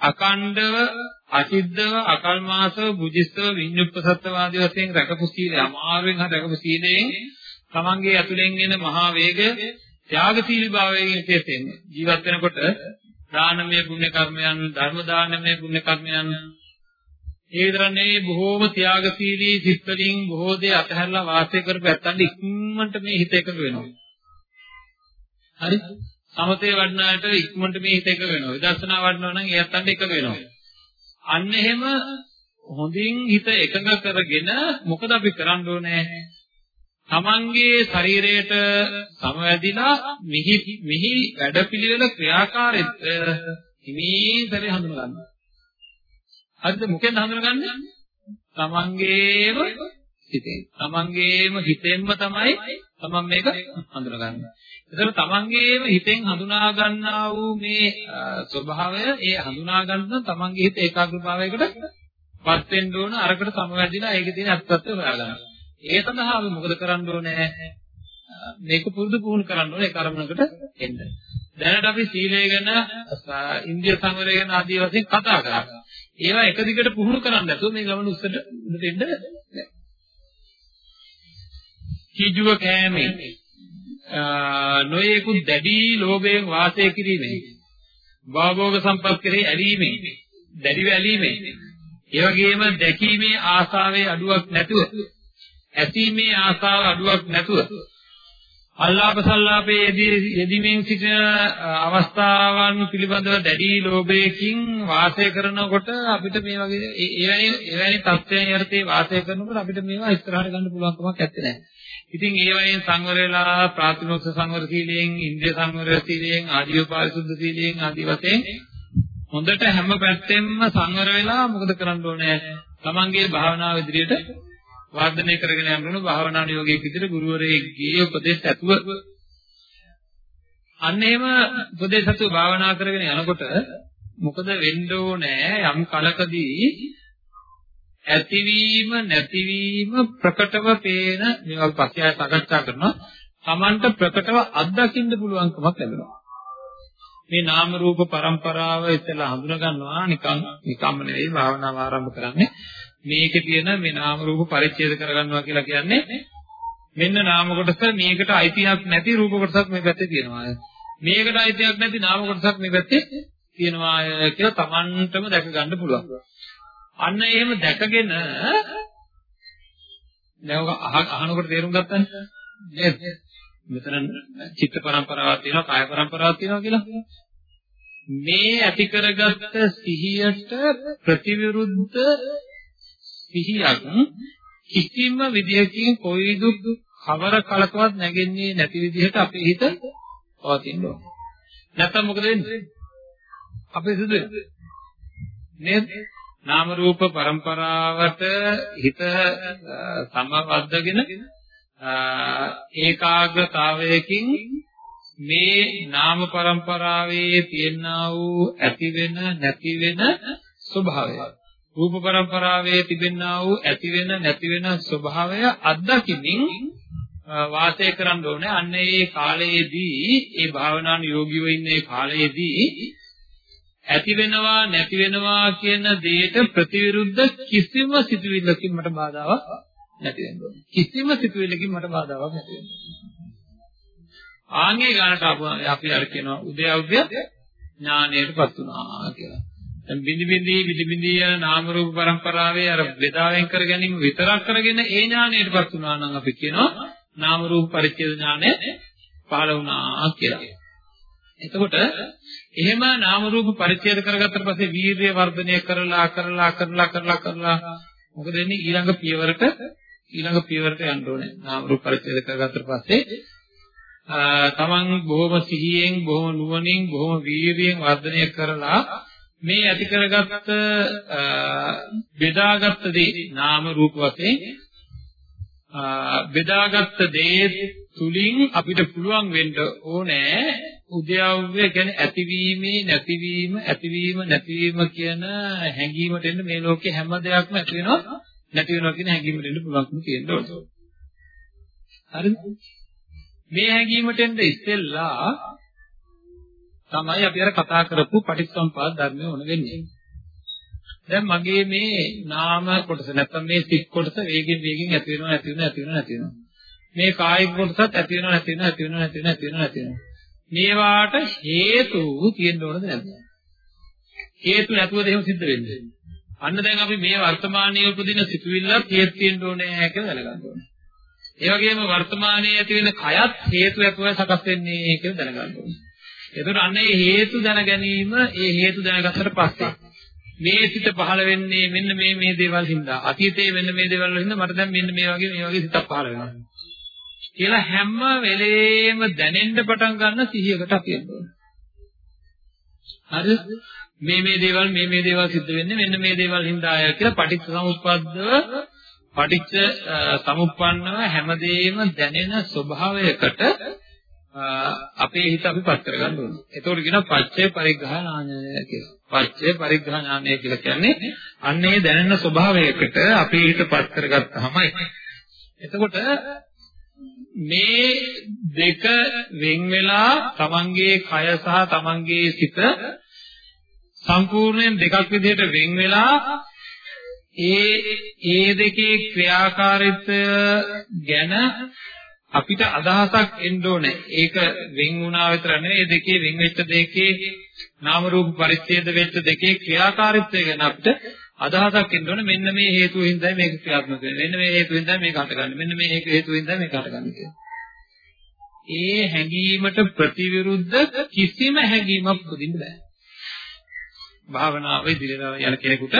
A: අකණ්ඩව අසිද්ධව අකල්මාසව බුද්ධිස්තව විඤ්ඤුප්පසත්වාදී වශයෙන් රැකපු සීලය අමාරුවෙන් හරි රැකපු සීලයෙන් තමන්ගේ ඇතුලෙන් එන මහා වේග ත්‍යාගශීලී භාවයෙන් කෙසෙන්න ජීවත් වෙනකොට දානමය පුණ්‍ය කර්මයන් ධර්ම දානමය පුණ්‍ය කර්මයන් ඒ විතරනේ බොහෝම ත්‍යාගශීලී සිත්වලින් බොහෝ දේ අතහැරලා වාසය කරපු ඇත්තන්ට ඉක්මනට මේ හිත එකඟ වෙනවා. හරි? සමතේ වඩනාට ඉක්මනට මේ හිත එකඟ වෙනවා. විදර්ශනා වඩනවා නම් ඒ ඇත්තන්ට එකඟ වෙනවා. අන්න එහෙම හොඳින් හිත එකඟ කරගෙන මොකද අපි කරන්න ඕනේ? තමන්ගේ ශරීරයට සමවැදිලා මිහි මිහි වැඩපිළිවෙල ක්‍රියාකාරීත්වය හිමීතරේ හඳුනා ගන්න. හරිද මොකෙන්ද හඳුනගන්නේ? තමන්ගේම හිතෙන්. තමන්ගේම හිතෙන්ම තමයි තමන් මේක හඳුනගන්නේ. ඒතර තමන්ගේම හිතෙන් හඳුනා ගන්නා වූ මේ ස්වභාවය ඒ හඳුනා ගන්න තමන්ගේ හිත ඒකාග්‍රභාවයකට පත් වෙන්න ඕන අරකට සමවැදිලා ඒකේ තියෙන අත්‍යත්ව හොයාගන්න. ඒ සඳහා අපි මොකද කරන්න ඕනේ? මේක පුරුදු පුහුණු කරන්න ඕනේ කර්මණකට එන්න. දැනට අපි සීලය ගැන, ඉන්දිය සංවරය ගැන ආදී වශයෙන් කතා කරා. ඒවා එක දිගට පුහුණු කරන්න නැතුව මේ ගමන උස්සට උඩට එන්න බැහැ. කිජුව කෑමේ නොයේකුත් දැඩි ලෝභයෙන් වාසය කිරීමෙන් භවෝග සම්පත් කෙරෙහි ඇලීමෙන් දැඩිව ඇලීමෙන් ඒ වගේම දැකීමේ ආසාවේ අඩුවක් නැතුව ඇසීමේ ආසාව අඩුවක් නැතුව අල්ලාප සල්ලාපේ යෙදීමෙන් සිටින අවස්ථාවන් පිළිබඳව දැඩි ලෝභයකින් වාසය කරනකොට අපිට මේ වගේ එවැනි එවැනි තත්ත්වයන් යටතේ වාසය කරනකොට අපිට මේවා ඉස්සරහට ගන්න පුළුවන් කමක් නැත්තේ. ඉතින් ඒ වයින් සංවර වෙලා ප්‍රාතිමොක්ෂ සංවර සීලයෙන්, ඉන්ද්‍රිය සංවර සීලයෙන්, ආජීව පාරිශුද්ධ සීලයෙන් ආදී වශයෙන් හොඳට හැම පැත්තෙම සංවර වෙලා මොකද කරන්න ඕනේ? තමන්ගේ භාවනාව ඉදිරියට වර්ධනය කරගෙන යන්න ඕන භාවනා නියෝගයේ විදිහට ගුරුවරයෙක්ගේ උපදේශ ඇතුව. අන්න එහෙම උපදේශ ඇතුව භාවනා කරගෙන යනකොට මොකද වෙන්න ඕනේ? යම් කලකදී ඇතිවීම නැතිවීම ප්‍රකටව පේන මේවා පස්සේ ආය සාකච්ඡා කරනවා. Tamanට ප්‍රකටව අත්දකින්න පුළුවන්කමක් ලැබෙනවා. මේ නාම රූප પરම්පරාව ඉතලා හඳුනා ගන්නවා නිකන් නිකම්ම නෙවෙයි භාවනාව ආරම්භ කරන්නේ. මේකේ තියෙන මේ නාම රූප පරිච්ඡේද කරගන්නවා කියලා කියන්නේ මෙන්න නාම කොටස මේකට අයිතියක් නැති රූප කොටසක් මේ පැත්තේ තියෙනවා. මේකට අයිතියක් නැති නාම කොටසක් මේ පැත්තේ තියෙනවා කියලා Tamanටම දැක ගන්න පුළුවන්. අන්න එහෙම දැකගෙන දැන් ඔක අහනකොට තේරුම් ගත්තනේ නේද? මෙතන චිත්ත පරම්පරාවක් තියෙනවා කාය පරම්පරාවක් තියෙනවා කියලා. මේ ඇති කරගත්ත සිහියට ප්‍රතිවිරුද්ධ සිහියක් කිසිම විදියකින් කොයි දුක් කවර කලකවත් නැගෙන්නේ නැති විදිහට අපේ හිත පවතින්න ඕන. නැත්නම් මොකද වෙන්නේ? අපේ සිදු නේද? නාම රූප પરම්පරාවට හිත සමවද්දගෙන ඒකාග්‍රතාවයකින් මේ නාම પરම්පරාවේ තියනා වූ ඇති වෙන නැති වෙන ස්වභාවය රූප પરම්පරාවේ තිබෙනා වූ ඇති වෙන නැති වෙන ස්වභාවය අත්දකිමින් වාසය කරන්න ඕනේ. අන්න ඒ කාලයේදී ඒ භාවනාන යෝගීව ඉන්න ඒ කාලයේදී ඇති වෙනවා නැති වෙනවා කියන දෙයට ප්‍රතිවිරුද්ධ කිසිම සිතුවිල්ලකින් මට බාධාවක් නැති වෙන්න ඕනේ. කිසිම සිතුවිල්ලකින් මට බාධාවක් නැති වෙන්න ඕනේ. ආන්ගේ ගානට අපි අර කියනවා උදයව්‍ය ඥානයටපත් වුණා කියලා. දැන් බිඳි බිඳි බිඳි බිඳි යන නාම රූප પરම්පරාවේ අර බෙදාවෙන් කර ගැනීම විතරක් කරගෙන ඒ ඥානයටපත් වුණා නම් අපි කියනවා නාම රූප පරිච්ඡේද ඥානය පහළ වුණා කියලා. එතකොට එහෙම නාම රූප පරිච්ඡේද කරගත්තට පස්සේ වීර්ය වර්ධනය කරලා කරලා කරලා කරලා කරලා මොකද වෙන්නේ ඊළඟ පියවරට ඊළඟ පියවරට යන්න ඕනේ. නාම රූප පරිච්ඡේද කරගත්තට පස්සේ තමන් බොහොම සිහියෙන් බොහොම නුවණින් බොහොම වීර්යයෙන් වර්ධනය කරලා මේ ඇති කරගත්ත බෙදාගත්ත දේ නාම රූප වශයෙන් බෙදාගත්ත දේ තුලින් අපිට පුළුවන් වෙන්න ඕනේ උද්‍යව්‍ය කියන්නේ ඇතිවීමේ නැතිවීම ඇතිවීම නැතිවීම කියන හැඟීමට එන්න මේ ලෝකේ හැම දෙයක්ම ඇති වෙනවා නැති වෙනවා කියන හැඟීමට එන්න පුළුවන්කම තියෙන්න ඕනේ. හරිද? මේ හැඟීමට එන්න ඉස්සෙල්ලා තමයි අපි අර කතා කරපු පටිච්චසමුපාද ධර්මය ඕන වෙන්නේ. දැන් මගේ මේ නාම කොටස නැත්නම් මේ සිත් කොටස වේගෙන් වේගෙන් ඇති වෙනවා නැති වෙනවා ඇති වෙනවා නැති වෙනවා. මේ කායික කොටසත් ඇති වෙනවා නැති වෙනවා ඇති වෙනවා නැති වෙනවා ඇති වෙනවා නැති වෙනවා. මේවාට හේතු තියෙන්න ඕනද නැද්ද? හේතු නැතුවද එහෙම සිද්ධ වෙන්නේ? අන්න දැන් අපි මේ වර්තමානයේ උපදින සිතුවිල්ලත් හේතු තියෙන්න ඕනේ කියලා දැනගන්න ඕනේ. ඒ වගේම වර්තමානයේ ඇති වෙන කයත් හේතු ඇතුවයි සකස් වෙන්නේ කියලා දැනගන්න ඕනේ. එතකොට අන්න ඒ හේතු දැන ගැනීම ඒ හේතු දැනගත්තට පස්සේ මේ සිත පහළ වෙන්නේ මෙන්න මේ මේ දේවල් හින්දා. අතීතයේ මෙන්න මේ දේවල් වල හින්දා මට දැන් මෙන්න මේ වගේ මේ වගේ සිතක් පහළ වෙනවා. කියලා හැම වෙලේම දැනෙන්න පටන් ගන්න සිහියකට අපි එනවා. හරිද මේ මේ දේවල් මේ මේ දේවල් සිද්ධ වෙන්නේ මෙන්න මේ දේවල් හින්දා ආය කියලා පටිච්ච සමුප්පද්දව පටිච්ච සමුප්පන්නව හැමදේම දැනෙන ස්වභාවයකට අපේ හිත අපි පත් කරගන්න ඕනේ. ඒතකොට කියනවා පච්චේ පරිග්‍රහණාඥය කියලා. පච්චේ පරිග්‍රහණාඥය කියලා කියන්නේ අන්නේ දැනෙන ස්වභාවයකට අපේ හිත පත් කරගත්තාමයි. එතකොට මේ දෙක වෙන් වෙලා තමන්ගේ කය සහ තමන්ගේ සිත සම්පූර්ණයෙන් දෙකක් විදිහට වෙන් වෙලා ඒ ඒ දෙකේ ක්‍රියාකාරීත්වය ගැන අපිට අදහසක් එන්න ඕනේ. ඒක වෙන් වුණා විතර නෙවෙයි මේ දෙකේ වෙන් වෙච්ච දෙකේ නාම රූප පරිච්ඡේද වෙච්ච දෙකේ ක්‍රියාකාරීත්වය ගැන අපිට අදහසක් එන්න ඕනේ. මෙන්න මේ හේතුව හින්දායි මේක ක්‍රියාත්මක වෙන්නේ. මෙන්න මේ හේතුව හින්දායි මේක හටගන්නේ. මෙන්න මේ හේතුව හින්දායි මේක හටගන්නේ කියලා. ඒ හැඟීමට ප්‍රතිවිරුද්ධ කිසිම හැඟීමක් උපදින්න බෑ. භාවනාවේ දිලන යන කෙනෙකුට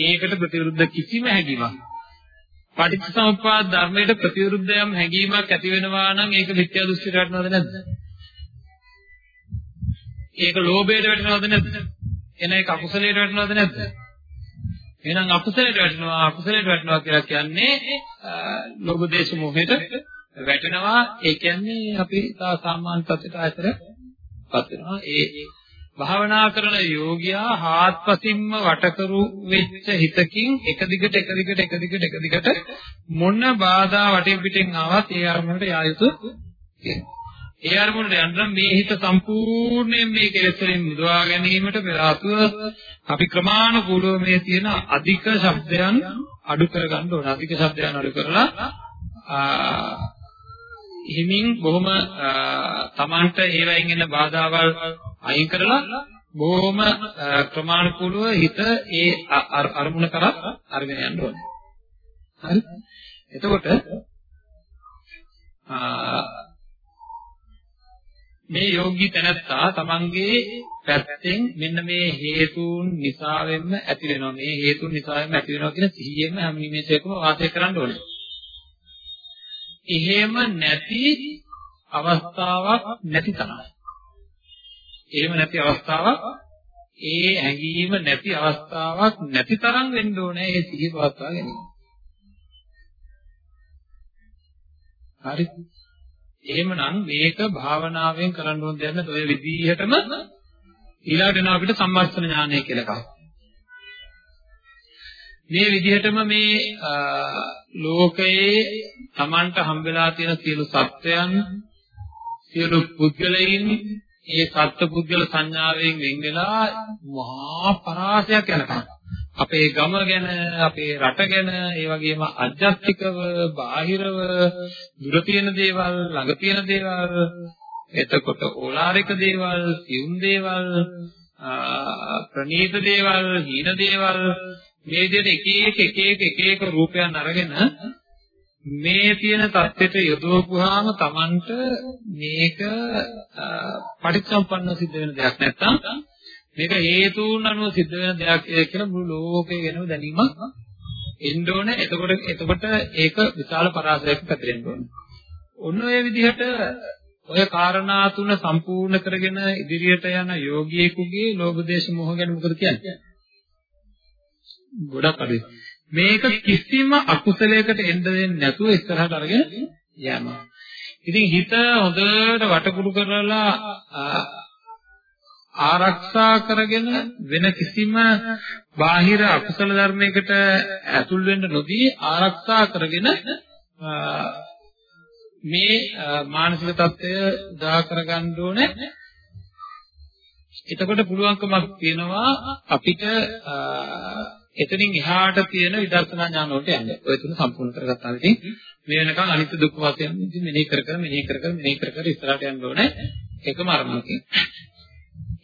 A: ඒකට ප්‍රතිවිරුද්ධ කිසිම හැඟීමක් පටිච්චසමුප්පාද ධර්මයට ප්‍රතිවිරුද්ධ යම් හැඟීමක් ඇති වෙනවා නම් ඒක මිත්‍යා දෘෂ්ටියට වැටෙනවද නැද්ද? ඒක ලෝභයට වැටෙනවද නැද්ද? එන එක අකුසලයට වැටෙනවද නැද්ද? එහෙනම් අකුසලයට වැටෙනවා අකුසලයට වැටෙනවා කියලා කියන්නේ ලෝභ දේශ මොහේට වැටෙනවා ඒ කියන්නේ අපි සාමාන්‍ය තත්ත්වයට ආයතරපත් වෙනවා ඒ භාවනා කරන යෝගියා හාත්පසින්ම වටකරු වෙච්ච හිතකින් එක දිගට එක දිගට එක දිගට එක දිගට මොන බාධා වටේ පිටින් ආවත් ඒ අරමුණට යා යුතු ඒ අරමුණට යන්න මේ හිත සම්පූර්ණයෙන් මේ කෙලෙස් වලින් මුදවා ගැනීමට පෙර ආතුව අපි ක්‍රමානුකූලව මේ තියෙන අධික ශබ්දයන් අඩු කරගන්න ඕන. අධික ශබ්දයන් අඩු කරලා හිමින් බොහොම තමන්ට ඒවයින් එන බාධාවල් අයින් කරලා බොහොම ක්‍රමානුකූලව හිත ඒ අරමුණ කරා අරගෙන යන්න ඕනේ. හරි? එතකොට මේ යෝගී තැනත්තා තමන්ගේ පැත්තෙන් මෙන්න මේ හේතුන් නිසාවෙන්ම ඇති වෙනවා මේ හේතුන් නිසාවෙන්ම ඇති වෙනවා කියන සිහියෙන්ම හැම නිමේෂයකම වාසය කරන්න ඕනේ. එහෙම නැති අවස්ථාවක් නැති තරයි. එහෙම නැති අවස්ථාවක් ඒ හැඟීම නැති අවස්ථාවක් නැති තරම් වෙන්න ඕනේ ඒ සිහිය පවත්වා ගැනීම. හරි. එහෙමනම් මේක භාවනාවෙන් කරන්න ඕන දෙයක් නෑ. ඔය විදිහටම ඊළඟට එනවා අපිට සම්මර්ෂණ ඥානය කියලා එකක්. මේ විදිහටම මේ ලෝකයේ Tamanට හම්බෙලා තියෙන සියලු සත්වයන් සියලු පුද්ගලයන් ඒ සත්පුද්ගල සංඥාවෙන් වෙන් වෙලා මහා පරාසයක් යනකම් අපේ ගම ගැන අපේ රට ගැන ඒ වගේම අධ්‍යාත්මිකව බාහිරව දුර තියෙන දේවල් ළඟ තියෙන දේවල් එතකොට ඕලාරික දේවල්, සියුම් දේවල්, ප්‍රනීත දේවල්, හීන දේවල් මේ විදිහට එක එක එක එක එක එක රූපයන් අරගෙන මේ තියෙන தත්ත්වයට යොදවපුවාම Tamanට මේක පටිච්චසම්පන්න සිද්ධ වෙන දෙයක් නැත්තම් මේක හේතුන් අනුව සිද්ධ වෙන දෙයක් කියලා මුළු ලෝකේ ගැනම දැනීමක් එන්න ඕනේ. එතකොට එතකොට ඒක විශාල පරාසයක් පැතිරෙන්න ඕනේ. ඔන්න ඔය විදිහට ඔය කාරණා තුන සම්පූර්ණ කරගෙන ඉදිරියට යන යෝගියෙකුගේ ලෝභ දේශ මොහ ගැන මොකද කියන්නේ? ගොඩක් අඩුයි. මේක කිසිම අකුසලයකට එන්න දෙන්නේ නැතුව ඉස්සරහට අරගෙන යනවා. ඉතින් හිත හොඳට වටකුඩු කරලා ආරක්ෂා කරගෙන වෙන කිසිම බාහිර අකුසල ධර්මයකට ඇතුල් වෙන්න නොදී ආරක්ෂා කරගෙන මේ මානසික தত্ত্বය දා කරගන්න ඕනේ. එතකොට පුළුවන්කමක් තියෙනවා අපිට එතනින් එහාට තියෙන විදර්ශනා ඥාන වලට යන්න. ඔය තුන සම්පූර්ණ කරගත්තාම ඉතින් මේ වෙනකන් අනිත්‍ය දුක්ඛ වශයෙන් ඉතින් මෙනෙහි කර කර මෙනෙහි කර කර මෙනෙහි කර කර ඉස්සරහට යන්න ඕනේ. එකම අරමුණකින්.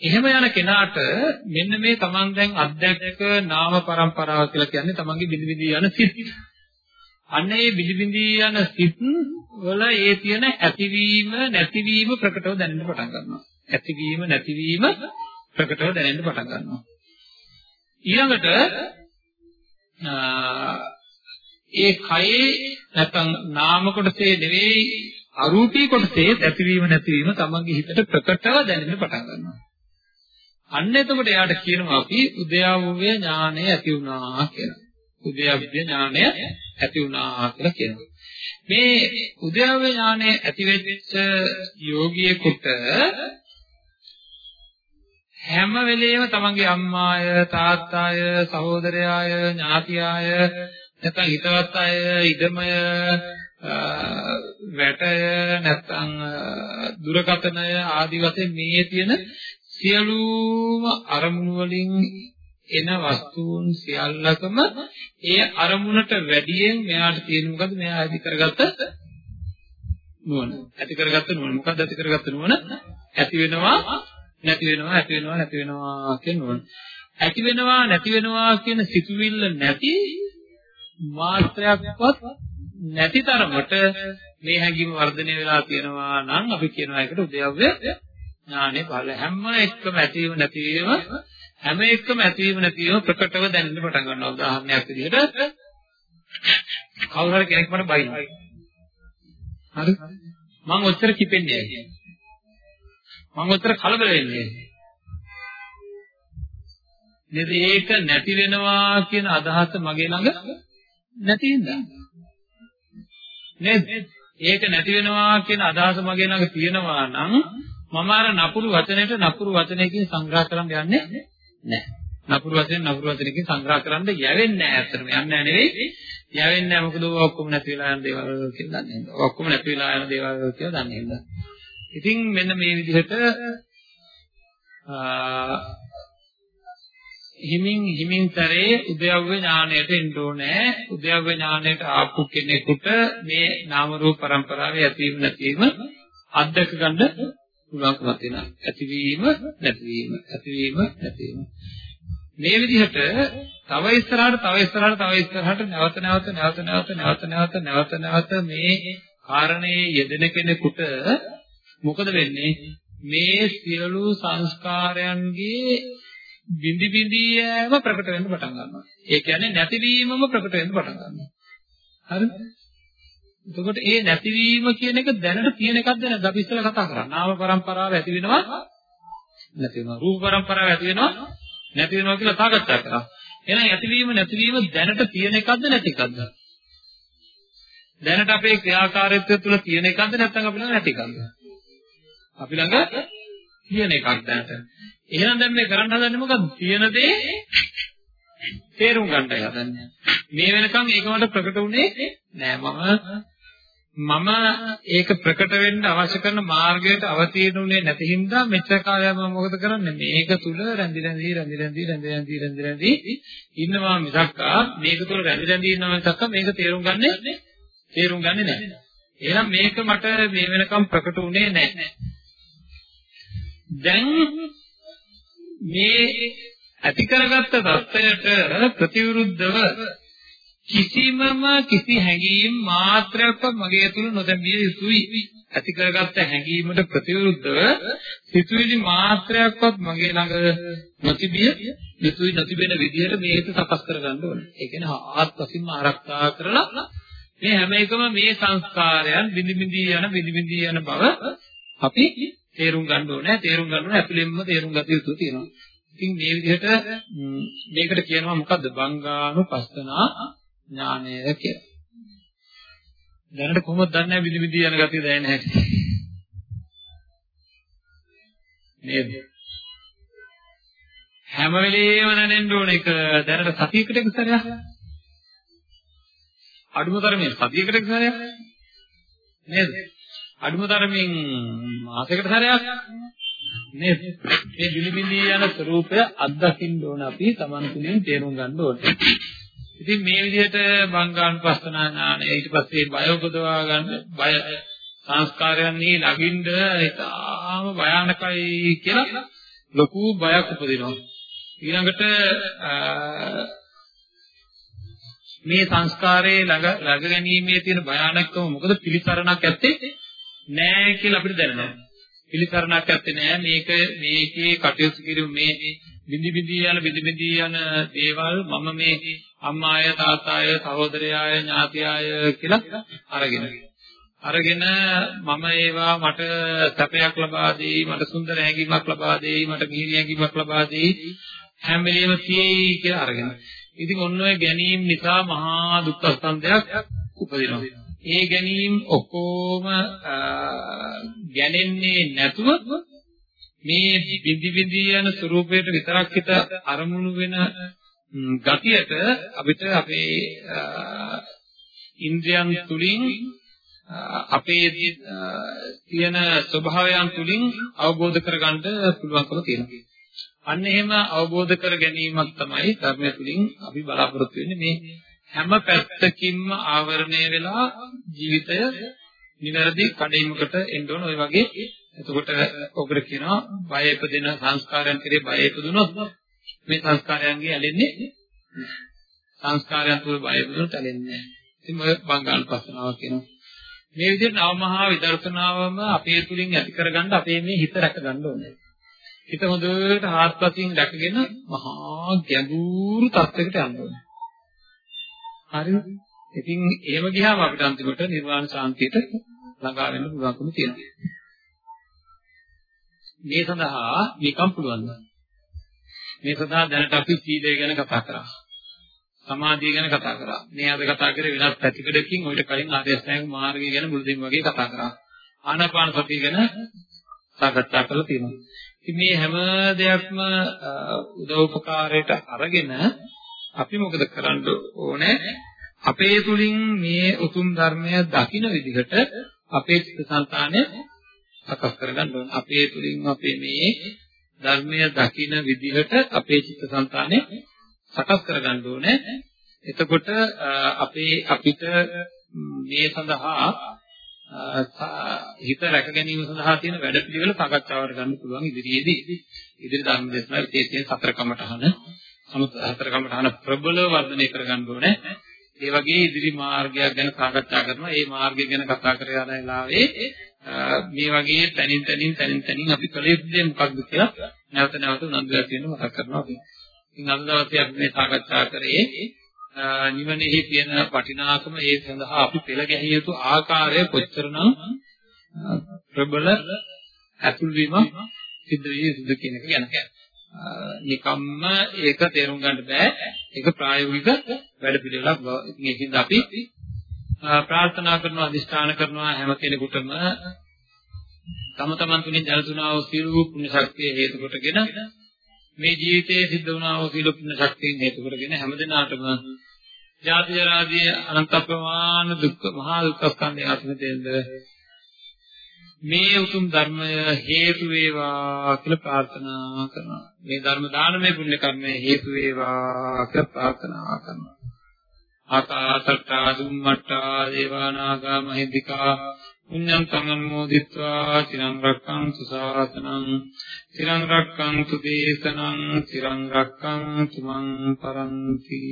A: එහෙම යන කෙනාට මෙන්න මේ තමන් දැන් අධ්‍යක්ෂක නාම પરම්පරාව කියලා කියන්නේ තමන්ගේ බිලි බිලි යන සිත්. අන්න ඒ බිලි බිලි යන සිත් වල ඒ තියෙන ඇතිවීම නැතිවීම ප්‍රකටව දැනෙන්න පටන් ගන්නවා. ඇතිවීම නැතිවීම ප්‍රකටව දැනෙන්න පටන් ගන්නවා. ඊළඟට ඒ කයේ නැත්නම් නාම කොටසේ නෙවෙයි අරූපී කොටසේ ඇතිවීම නැතිවීම තමන්ගේ හිතට ප්‍රකටව දැනෙන්න පටන් ගන්නවා. අන්න එතකොට එයාට කියනවා අපි උද්‍යාවෝය ඥානය ඇති වුණා කියලා. උද්‍යාවිද්‍ය ඥානය ඇති වුණා කියලා කියනවා. මේ උද්‍යාවෝය ඥානය ඇති වෙච්ච යෝගියෙකුට හැම වෙලෙම තමන්ගේ අම්මාය තාත්තාය සහෝදරයාය ඥාතියාය නැත්නම් හිතවත් අය ඉදමය වැටය නැත්නම් දුරකතනය ආදි වශයෙන් මේ තියෙන සියලුම අරමුණු වලින් එන වස්තුන් සියල්ලකම ඒ අරමුණට වැඩියෙන් මෙයාට තියෙන මොකද මෙයා ඇති කරගත්ත නුවණ. ඇති කරගත්ත නුවණ. මොකක්ද ඇති කරගත්ත නුවණ? ඇති වෙනවා නැති වෙනවා ඇති වෙනවා නැති වෙනවා කියන නුවණ ඇති වෙනවා නැති වෙනවා කියන සිතුවිල්ල නැති මාත්‍රයක්වත් නැති තරමට මේ හැඟීම වර්ධනය වෙලා තියෙනවා නම් අපි කියනවා ඒකට උද්‍යව්‍ය ඥානෙ පහළ. හැම එකම ඇතිවීම නැතිවීම හැම එකම ඇතිවීම නැතිවීම ප්‍රකටව දැනෙන්න පටන් ගන්නවා. උදාහරණයක් විදිහට කවුරු හරි කෙනෙක් මට බයිනවා. හරි. මම ඔච්චර කිපෙන්නේ නැහැ. මම ඔච්චර කලබල වෙන්නේ නේද ඒක නැති වෙනවා කියන අදහස මගේ ළඟ නැති හින්දා නේද ඒක නැති වෙනවා කියන අදහස මගේ ළඟ තියෙනවා නම් මම අර නපුරු වචනයට නපුරු වචනයකින් සංග්‍රහ කරන්න යන්නේ නැහැ. නපුරු වචනෙන් නපුරු වචනයකින් සංග්‍රහ කරන්න යවෙන්නේ නැහැ අත්‍තරම. යන්නේ නැහැ නෙවෙයි. යවෙන්නේ නැහැ මොකද ඔය ඔක්කොම නැති වෙලා යන දේවල් කියලා දන්නේ නැහැ. ඔක්කොම නැති වෙලා යන දේවල් කියලා දන්නේ නැහැ. ඉතින් මෙන්න මේ විදිහට හිමින් හිමින්තරේ උද්‍යව්‍ය ඥාණයට එන්න ඕනේ. උද්‍යව්‍ය ඥාණයට ආපු කෙනෙකුට මේ නාම රූප પરම්පරාවේ ඇතිවීම නැතිවීම අත්දක ගන්න පුළුවන්කමක් තියෙනවා. ඇතිවීම නැතිවීම ඇතිවීම නැතිවීම. මේ විදිහට තව ඉස්සරහට තව ඉස්සරහට තව ඉස්සරහට නැවත නැවත නැවත නැවත නැවත නැවත නැවත නැවත මේ කාරණේ යෙදෙන කෙනෙකුට මොකද වෙන්නේ මේ සියලු සංස්කාරයන්ගේ බිඳි බිඳි යෑම ප්‍රකට වෙන්න පටන් ගන්නවා. ඒ කියන්නේ නැතිවීමම ප්‍රකට වෙන්න පටන් ගන්නවා. හරිද? එතකොට මේ නැතිවීම කියන එක දැනට තියෙන එකක්ද නැද්ද අපි ඉස්සෙල්ලා කතා කරා. නාම પરම්පරාව ඇති වෙනවා නැති වෙනවා. රූප પરම්පරාව ඇති වෙනවා නැති වෙනවා කියලා සාකච්ඡා කරා. එහෙනම් ඇතිවීම නැතිවීම දැනට තියෙන එකක්ද නැති එකක්ද? දැනට අපේ ක්‍රියාකාරීත්වය තුළ තියෙන එකක්ද නැත්නම් අපි ළඟ නැති එකක්ද? අපි ළඟ තියෙන එකක් දැනට. එහෙනම් දැන් මේ කරන්න හදන්නේ මොකක්ද? තියෙන දේ තේරුම් ගන්නයි හදන්නේ. මේ වෙනකන් ඒක මට ප්‍රකට වුණේ නෑ. මම මම ඒක ප්‍රකට වෙන්න අවශ්‍ය කරන මාර්ගයට අවතීර්ණුනේ නැති හින්දා මෙච්චර කාලයක් මම මොකද කරන්නේ මේක තුල රැඳි රැඳි රැඳි රැඳි රැඳි රැඳි රැඳි රැඳි ඉන්නවා මිසක් මේක තුල රැඳි රැඳි ඉන්නවා මිසක් මේක තේරුම් ගන්නෙ තේරුම් ගන්නෙ නැහැ එහෙනම් මේක මට මේ වෙනකම් ප්‍රකට උනේ නැහැ දැන් මේ ඇති කරගත්ත தත්ත්වයට ප්‍රතිවිරුද්ධව කිසිමම කිසි හැඟීම් මාත්‍රයක්වත් මගේ තුල නොදැමිය යුතුයි ඇති කරගත්ත හැඟීමට ප්‍රතිවිරුද්ධව සිතුවිලි මාත්‍රයක්වත් මගේ ළඟ නොතිබිය යුතුයි නොතිබෙන විදිහට මේක සකස් කරගන්න ඕනේ. ඒ කියන්නේ ආත්පසින්ම ආරක්ෂා කරලා මේ හැම එකම මේ සංස්කාරයන් බිඳි බිඳි යන බිඳි බිඳි යන බව අපි තේරුම් ගන්න ඕනේ. තේරුම් ගන්න ඕනේ ඇතුළෙන්ම තේරුම් ගත යුතු තියෙනවා. ඉතින් මේ විදිහට මේකට කියනවා මොකද්ද? බංගානුපස්සනා ඥානය කියලා. දැනට කොහොමද දන්නේ බිඳි බිඳි යන ගතිය දැනෙන්නේ නැහැ. නේද? හැම වෙලේම නැනෙන්න ඕන එක දැනට සතියකට එක සැරයක්. අඩුම තරමේ සතියකට එක සැරයක්. නේද? අඩුම තරමින් මාසයකට සැරයක්. නේද? මේ බිලිබිලි යන ස්වરૂපය අත්දකින්න ඕන අපි Taman තුලින් තේරුම් ගන්න ඕනේ. ඉතින් මේ විදිහට බංගානුපස්සනා ඥානය ඊට පස්සේ බය උපදවා ගන්න බය සංස්කාරයන්හි ළඟින්ද ඉතාම භයානකයි කියලා ලොකු බයක් උපදිනවා. ඊළඟට මේ සංස්කාරයේ ළඟ ළඟ ගැනීමේ තියෙන භයානකම මොකද පිළිසරණක් ඇත්තේ නෑ කියලා අපිට දැනෙනවා. පිළිසරණක් ඇත්තේ නෑ. මේක මේකේ කටයුතු කිරීම මේ බිඳි බිඳි යන බිඳි බිඳි යන දේවල් මම මේ අම්මාය තාත්තාය සහෝදරයාය ඥාතියාය කියලා අරගෙන. අරගෙන මම ඒවා මට සැපයක් ලබා දෙයි මට සුන්දර හැඟීමක් ලබා දෙයි මට මිහිරි හැඟීමක් ලබා දෙයි හැම වෙලෙම තියෙයි කියලා අරගෙන. ඉතින් ඔන්න ඔය ගැනීම නිසා මහා දුක්ඛ ස්කන්ධයක් උපදිනවා. ඒ ගැනීම ඔක්කොම ගැනෙන්නේ නැතුව මේ බිඳි බිඳි යන ස්වરૂපයට විතරක් හිත අරමුණු වෙන ගතියට අපිට අපේ ඉන්ද්‍රයන් තුලින් අපේ තියෙන ස්වභාවයන් තුලින් අවබෝධ කරගන්න පුළුවන්කම තියෙනවා. අන්න එහෙම අවබෝධ කර ගැනීමක් තමයි ධර්මය තුලින් අපි බලාපොරොත්තු වෙන්නේ මේ හැම පැත්තකින්ම ආවරණය වෙලා ජීවිතය නිවැරදි කඩයිමකට එන්න ඕන ඔය වගේ එතකොට ඔකට කියනවා බය ඉපදෙන සංස්කාරයන් කෙරේ බය ඉපදුනොත් මේ සංස්කාරයන්ගේ ඇලෙන්නේ සංස්කාරයන් තුල බය ඉපදුනොත් ඇලෙන්නේ නැහැ. ඉතින් ඔය බංගානුපස්සනාව කියනවා. මේ විදිහට නවමහා විදර්ශනාවම අපේ තුලින් ඇති කරගන්න අපේ මේ හිත රැක ගන්න ඕනේ. හිත හොඳට හාත්පසින් රැකගෙන මහා ගැඹුරු තත්යකට යන්න ඕනේ. හරිද? ඉතින් එහෙම ගියාම අපිට අන්තිමට නිර්වාණ සාන්තියට ළඟා වෙන්න පුළුවන්කම තියෙනවා. මේ සඳහා නිකම් පුළුවන්. මේ සඳහා දැනට අපි සීලය ගැන කතා කරා. සමාධිය ගැන කතා කරා. මේ අද කතා කරේ වෙනස් පැතිකඩකින් ඔයිට කලින් ආර්ය අෂ්ටාංග මාර්ගය ගැන මුලදීම වගේ කතා කරා. ආනාපාන සතිය ගැන සාකච්ඡා කරලා තියෙනවා. ඉතින් මේ හැම දෙයක්ම උදව්පකාරයට අරගෙන අපි මොකද කරන්න ඕනේ? අපේ තුලින් මේ උතුම් ධර්මය දකින විදිහට අපේ චිත්තසංතානය සකස් කරගන්න ඕනේ. අපේ තුලින් අපේ මේ ධර්මය දකින විදිහට අපේ චිත්තසංතානය සකස් කරගන්න ඕනේ. එතකොට අපේ අපිට මේ සඳහා හිත රැක ගැනීම සඳහා තියෙන වැඩපිළිවෙල සාකච්ඡාවට ගන්න පුළුවන් ඉදිරියේදී. ඉදිරි ධර්ම දේශනාවේ විශේෂයෙන් සතර කමඨහන සමත හතර කමඨහන ප්‍රබල වර්ධනය කරගන්න ඕනේ. ඒ වගේ ඉදිරි මාර්ගයක් ගැන සාකච්ඡා කරනවා. ඒ මාර්ගය ගැන කතා කර යන වෙලාවේ මේ වගේ තනින් තනින් තනින් තනින් අපි කළ යුත්තේ මොකක්ද කියලා නැවත නැවත උනන්දුවක් තියෙන මතක් කරනවා අපි. ඉතින් අද දවසේ අපි මේ සාකච්ඡා කරේ නිවනේහි තියෙන වටිනාකම ඒ සඳහා අපි පෙළ ගැහිය යුතු ආකාරය කොච්චරනම් ප්‍රබල අතුල් වීම සිද්ධ විය යුතුද කියන එක ගැන. නිකම්ම ඒක තේරුම් ගන්න බෑ. ඒක ප්‍රායෝගික වැඩපිළිවෙලක් බව. ඉතින් ඒකින්ද අපි ප්‍රාර්ථනා කරනවා අදිෂ්ඨාන කරනවා හැම කෙනෙකුටම තම තමන් තුලින් දැනුණා වූ සියලු පුණ්‍ය ශක්තිය හේතු කොටගෙන මේ ජීවිතයේ සිද්ධ වුණා වූ සියලු පුණ්‍ය ශක්තියන් හේතු කොටගෙන හැමදිනාටම ජාති ජරාදී අනන්ත ප්‍රමාණ දුක් මහා දුක්ඛ ස්කන්ධය අත්මිතෙන්ද මේ උතුම් ධර්මය හේතු වේවා කියලා ප්‍රාර්ථනා කරනවා. මේ ධර්ම දානමය පුණ්‍ය කර්මය හේතු වේවා කියලා ප්‍රාර්ථනා කරනවා. ආකාසට්ටා දුම්මට්ටා දේවානාගා මහිද්దికා පුඤ්ඤං සම්මෝදිත්වා චිරං රක්ඛන්තු සාසනං චිරං රක්ඛන්තු දේශනං චිරං රක්ඛන්තු මං පරන්ති